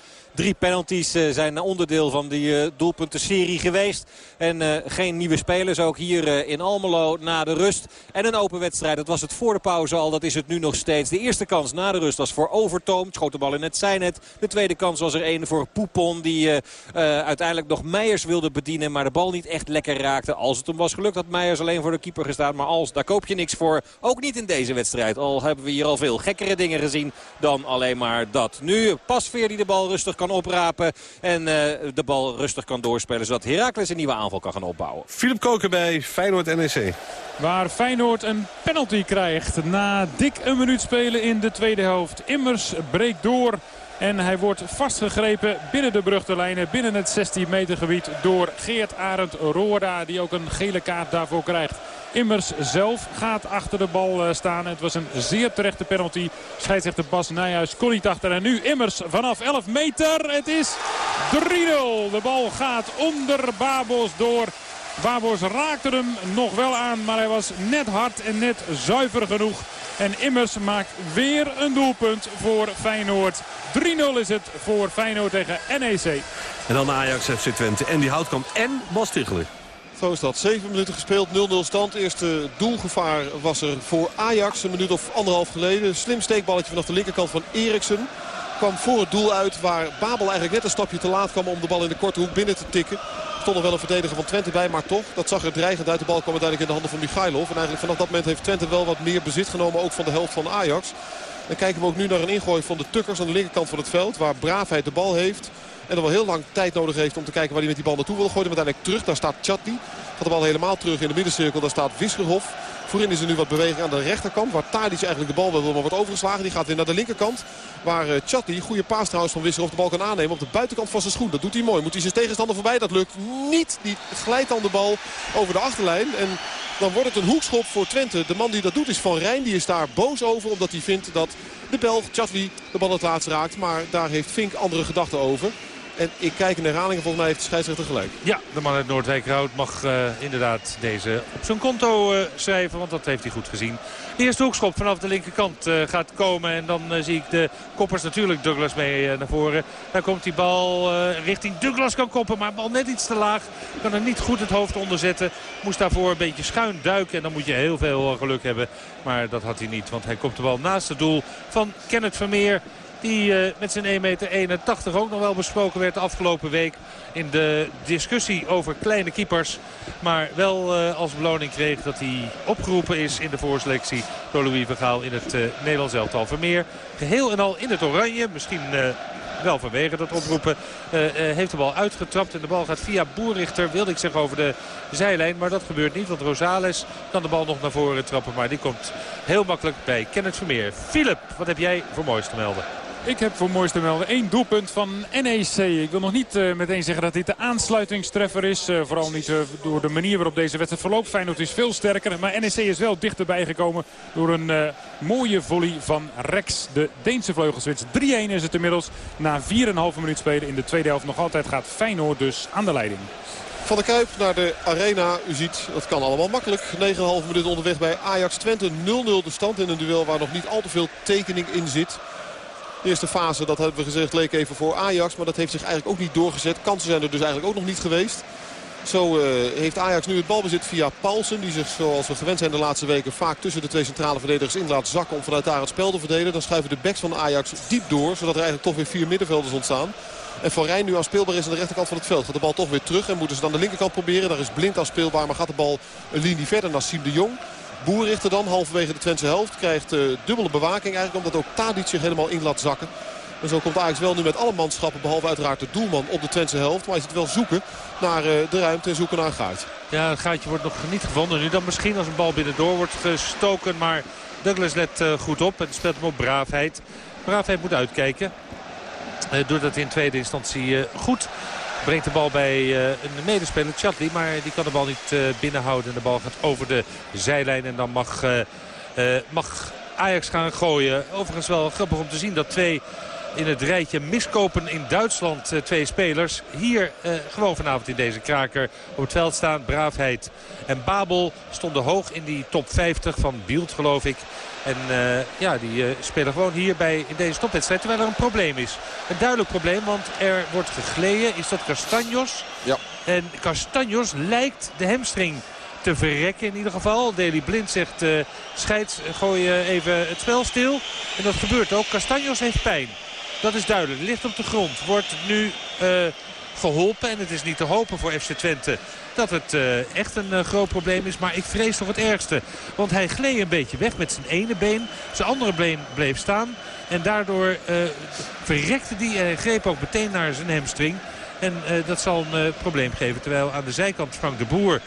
H: Drie penalties uh, zijn onderdeel van die uh, doelpuntenserie geweest. En uh, geen nieuwe spelers ook hier in Almelo na de rust. En een open wedstrijd. Dat was het voor de pauze al. Dat is het nu nog steeds. De eerste kans na de rust was voor Overtoom. Schoot de bal in het zijnet. De tweede kans was er één voor Poupon. Die uiteindelijk nog Meijers wilde bedienen. Maar de bal niet echt lekker raakte. Als het hem was gelukt had Meijers alleen voor de keeper gestaan. Maar als, daar koop je niks voor. Ook niet in deze wedstrijd. Al hebben we hier al veel gekkere dingen gezien dan alleen maar dat. Nu Pasveer die de bal rustig kan oprapen. En uh, de bal rustig kan doorspelen. Zodat Heracles een nieuwe aanval kan gaan opbouwen.
F: Philip Koken bij Feyenoord NEC.
G: Waar Feyenoord een penalty krijgt. Na dik een minuut spelen in de tweede helft. Immers breekt door. En hij wordt vastgegrepen binnen de brugterlijnen, binnen het 16 meter gebied door Geert Arend Roorda. Die ook een gele kaart daarvoor krijgt. Immers zelf gaat achter de bal staan. Het was een zeer terechte penalty. Scheidsrechter Bas Nijhuis kon niet achter. En nu Immers vanaf 11 meter. Het is 3-0. De bal gaat onder Babos door. Babos raakte hem nog wel aan. Maar hij was net hard en net zuiver genoeg. En Immers maakt weer een doelpunt voor Feyenoord. 3-0 is het voor Feyenoord tegen NEC.
F: En dan Ajax FC Twente. En die Houtkamp en Bas.
M: Zo is dat. 7 minuten gespeeld, 0-0 stand. Eerste doelgevaar was er voor Ajax. Een minuut of anderhalf geleden. Slim steekballetje vanaf de linkerkant van Eriksen. Kwam voor het doel uit waar Babel eigenlijk net een stapje te laat kwam om de bal in de korte hoek binnen te tikken. Er stond nog wel een verdediger van Twente bij, maar toch. Dat zag er dreigend uit. De bal kwam uiteindelijk in de handen van Michailov. En eigenlijk vanaf dat moment heeft Twente wel wat meer bezit genomen. Ook van de helft van Ajax. Dan kijken we ook nu naar een ingooi van de Tukkers aan de linkerkant van het veld. Waar Braafheid de bal heeft. En er wel heel lang tijd nodig heeft om te kijken waar hij met die bal naartoe wil gooien. Maar uiteindelijk terug. Daar staat Chatli. Gaat de bal helemaal terug in de middencirkel. Daar staat Wisgerhof. Voorin is er nu wat beweging aan de rechterkant. Waar Tadic eigenlijk de bal wil, maar wordt overgeslagen. Die gaat weer naar de linkerkant. Waar uh, Chatli, goede paas trouwens van Wisgerhof, de bal kan aannemen. Op de buitenkant van zijn schoen. Dat doet hij mooi. Moet hij zijn tegenstander voorbij? Dat lukt niet. Die glijdt dan de bal over de achterlijn. En dan wordt het een hoekschop voor Twente. De man die dat doet is Van Rijn. Die is daar boos over. Omdat hij vindt dat de Belg Chatli de bal het laatst raakt. Maar daar heeft Fink andere gedachten over. En ik kijk in de herhalingen, volgens mij heeft de scheidsrechter gelijk.
L: Ja, de man uit Noordwijkerhout mag uh, inderdaad deze op zijn konto uh, schrijven. Want dat heeft hij goed gezien. De eerste hoekschop vanaf de linkerkant uh, gaat komen. En dan zie ik de koppers natuurlijk Douglas mee naar voren. Daar komt die bal richting Douglas kan koppen. Maar bal net iets te laag. Kan er niet goed het hoofd onder zetten. Moest daarvoor een beetje schuin duiken. En dan moet je heel veel geluk hebben. Maar dat had hij niet. Want hij komt de bal naast het doel van Kenneth Vermeer. Die uh, met zijn 1,81 meter ook nog wel besproken werd de afgelopen week. In de discussie over kleine keepers. Maar wel uh, als beloning kreeg dat hij opgeroepen is in de voorselectie door Louis Vergaal in het uh, Nederlands elftal. Vermeer geheel en al in het oranje. Misschien wel vanwege dat oproepen. heeft de bal uitgetrapt en de bal gaat via Boerrichter, wilde ik zeggen, over de zijlijn. Maar dat gebeurt niet, want Rosales kan de bal nog naar voren trappen. Maar die komt heel makkelijk bij Kenneth Vermeer. Philip, wat heb jij voor moois te melden?
G: Ik heb voor mooiste melden één doelpunt van NEC. Ik wil nog niet uh, meteen zeggen dat dit de aansluitingstreffer is. Uh, vooral niet uh, door de manier waarop deze wedstrijd verloopt. Feyenoord is veel sterker. Maar NEC is wel dichterbij gekomen door een mooie volley van Rex. De Deense vleugelswits. 3-1 is het inmiddels. Na 4,5 minuut spelen in de tweede helft nog altijd gaat Feyenoord dus aan de leiding.
M: Van de Kuip naar de Arena. U ziet, dat kan allemaal makkelijk. 9,5 minuten onderweg bij Ajax Twente. 0-0 de stand in een duel waar nog niet al te veel tekening in zit. De eerste fase, dat hebben we gezegd, leek even voor Ajax. Maar dat heeft zich eigenlijk ook niet doorgezet. Kansen zijn er dus eigenlijk ook nog niet geweest. Zo uh, heeft Ajax nu het balbezit via Paulsen. Die zich zoals we gewend zijn de laatste weken vaak tussen de twee centrale verdedigers in laat zakken. Om vanuit daar het spel te verdelen. Dan schuiven de backs van Ajax diep door. Zodat er eigenlijk toch weer vier middenvelders ontstaan. En Van Rijn nu speelbaar is aan de rechterkant van het veld. Gaat de bal toch weer terug en moeten ze dan de linkerkant proberen. Daar is Blind speelbaar, maar gaat de bal een linie verder naar Siem de Jong. Boerrichter dan, halverwege de Twentse helft. Krijgt uh, dubbele bewaking eigenlijk, omdat ook Tadic zich helemaal in laat zakken. En zo komt Ajax wel nu met alle manschappen, behalve uiteraard de doelman op de Twentse helft. Maar hij zit wel zoeken naar uh, de ruimte en zoeken naar een gaatje.
L: Ja, het gaatje wordt nog niet gevonden. Nu dan misschien als een bal binnendoor wordt gestoken. Maar Douglas let uh, goed op en speelt hem op braafheid. Braafheid moet uitkijken. Doet dat in tweede instantie goed. Brengt de bal bij een medespeler, Chatley. Maar die kan de bal niet binnenhouden. En de bal gaat over de zijlijn. En dan mag, mag Ajax gaan gooien. Overigens wel grappig om te zien dat twee in het rijtje miskopen in Duitsland. twee spelers. Hier uh, gewoon vanavond in deze kraker op het veld staan. Braafheid en Babel stonden hoog in die top 50 van Bielt geloof ik. En uh, ja, die uh, spelen gewoon hierbij in deze topwedstrijd. Terwijl er een probleem is. Een duidelijk probleem, want er wordt gegleden. Is dat Castanjos?
M: Ja.
L: En Castanjos lijkt de hamstring te verrekken in ieder geval. Deli Blind zegt uh, scheids, gooi even het spel stil. En dat gebeurt ook. Castanjos heeft pijn. Dat is duidelijk. Ligt op de grond. Wordt nu uh, geholpen. En het is niet te hopen voor FC Twente dat het uh, echt een uh, groot probleem is. Maar ik vrees toch het ergste. Want hij gleed een beetje weg met zijn ene been. Zijn andere been bleef staan. En daardoor verrekte hij. En greep ook meteen naar zijn hamstring. En dat zal een probleem geven. Terwijl aan de zijkant Frank de Boer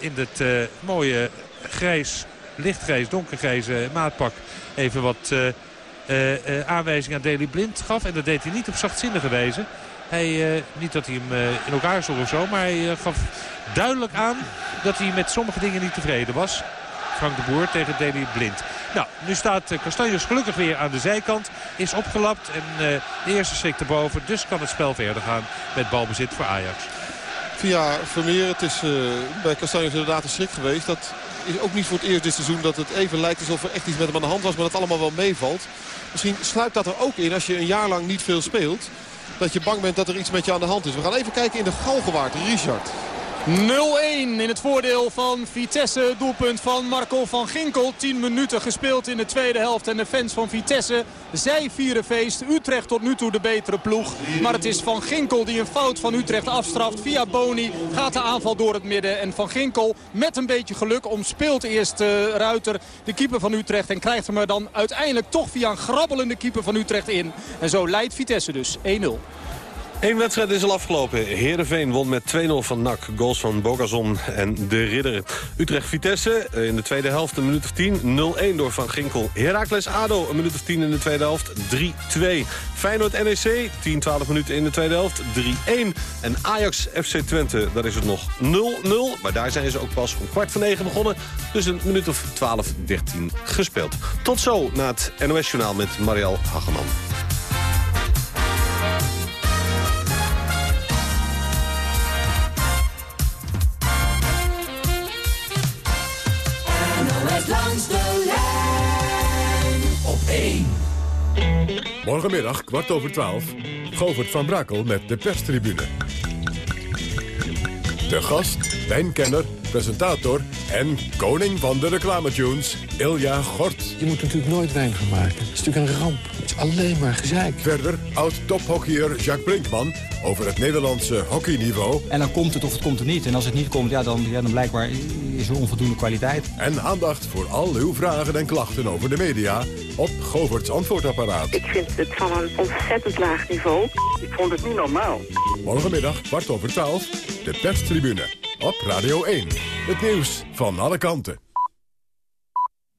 L: in het mooie grijs, lichtgrijs, donkergrijze maatpak even wat aanwijzing aan Daley Blind gaf. En dat deed hij niet op zachtzinnige wijze. Hij, uh, niet dat hij hem in elkaar sloeg of zo. Maar hij gaf duidelijk aan dat hij met sommige dingen niet tevreden was. Frank de Boer tegen Daley Blind. Nou, nu staat Castanjos gelukkig weer aan de zijkant. Is opgelapt en de eerste schrik erboven. Dus kan het spel verder gaan met balbezit voor Ajax.
M: Via Vermeer, het is bij Castanjos inderdaad een schrik geweest. Dat is ook niet voor het eerst dit seizoen dat het even lijkt alsof er echt iets met hem aan de hand was. Maar dat allemaal wel meevalt. Misschien sluipt dat er ook in als je een jaar lang niet veel speelt. Dat je bang bent dat er iets met je aan de hand is. We gaan even kijken in de Galgenwaard. Richard.
I: 0-1 in het voordeel van Vitesse. Doelpunt van Marco van Ginkel. 10 minuten gespeeld in de tweede helft. En de fans van Vitesse, zij vieren feest. Utrecht tot nu toe de betere ploeg. Maar het is Van Ginkel die een fout van Utrecht afstraft. Via Boni gaat de aanval door het midden. En Van Ginkel met een beetje geluk omspeelt eerst uh, Ruiter, de keeper van Utrecht. En krijgt hem er dan uiteindelijk toch via een grabbelende keeper van Utrecht in. En zo leidt Vitesse dus 1-0.
F: Eén wedstrijd is al afgelopen. Heerenveen won met 2-0 van NAC. Goals van Bogazon en de Ridder. Utrecht-Vitesse in de tweede helft een minuut of 10. 0-1 door Van Ginkel. Heracles-Ado een minuut of 10 in de tweede helft. 3-2. Feyenoord-NEC 10, 12 minuten in de tweede helft. 3-1. En Ajax-FC Twente, daar is het nog 0-0. Maar daar zijn ze ook pas om kwart van negen begonnen. Dus een minuut of 12, 13 gespeeld. Tot zo na het NOS-journaal met Marielle Hageman.
N: Langs de lijn op 1.
O: Morgenmiddag, kwart over twaalf, Govert van Brakel met de perstribune. De gast, wijnkenner, presentator en koning van de reclametunes, Ilja Gort.
P: Je moet natuurlijk nooit wijn gaan maken. Het is natuurlijk een ramp. Alleen maar gezeik.
O: Verder oud-tophockeyer Jacques Brinkman over het Nederlandse hockeyniveau.
Q: En dan komt het of het komt er niet. En als het niet komt, ja, dan, ja, dan blijkbaar is er onvoldoende kwaliteit.
O: En aandacht voor al uw vragen en klachten over de media op Govert's antwoordapparaat.
R: Ik vind het van een ontzettend laag niveau.
S: Ik vond het niet normaal.
O: Morgenmiddag, kwart over twaalf, de perstribune op Radio 1. Het nieuws van alle kanten.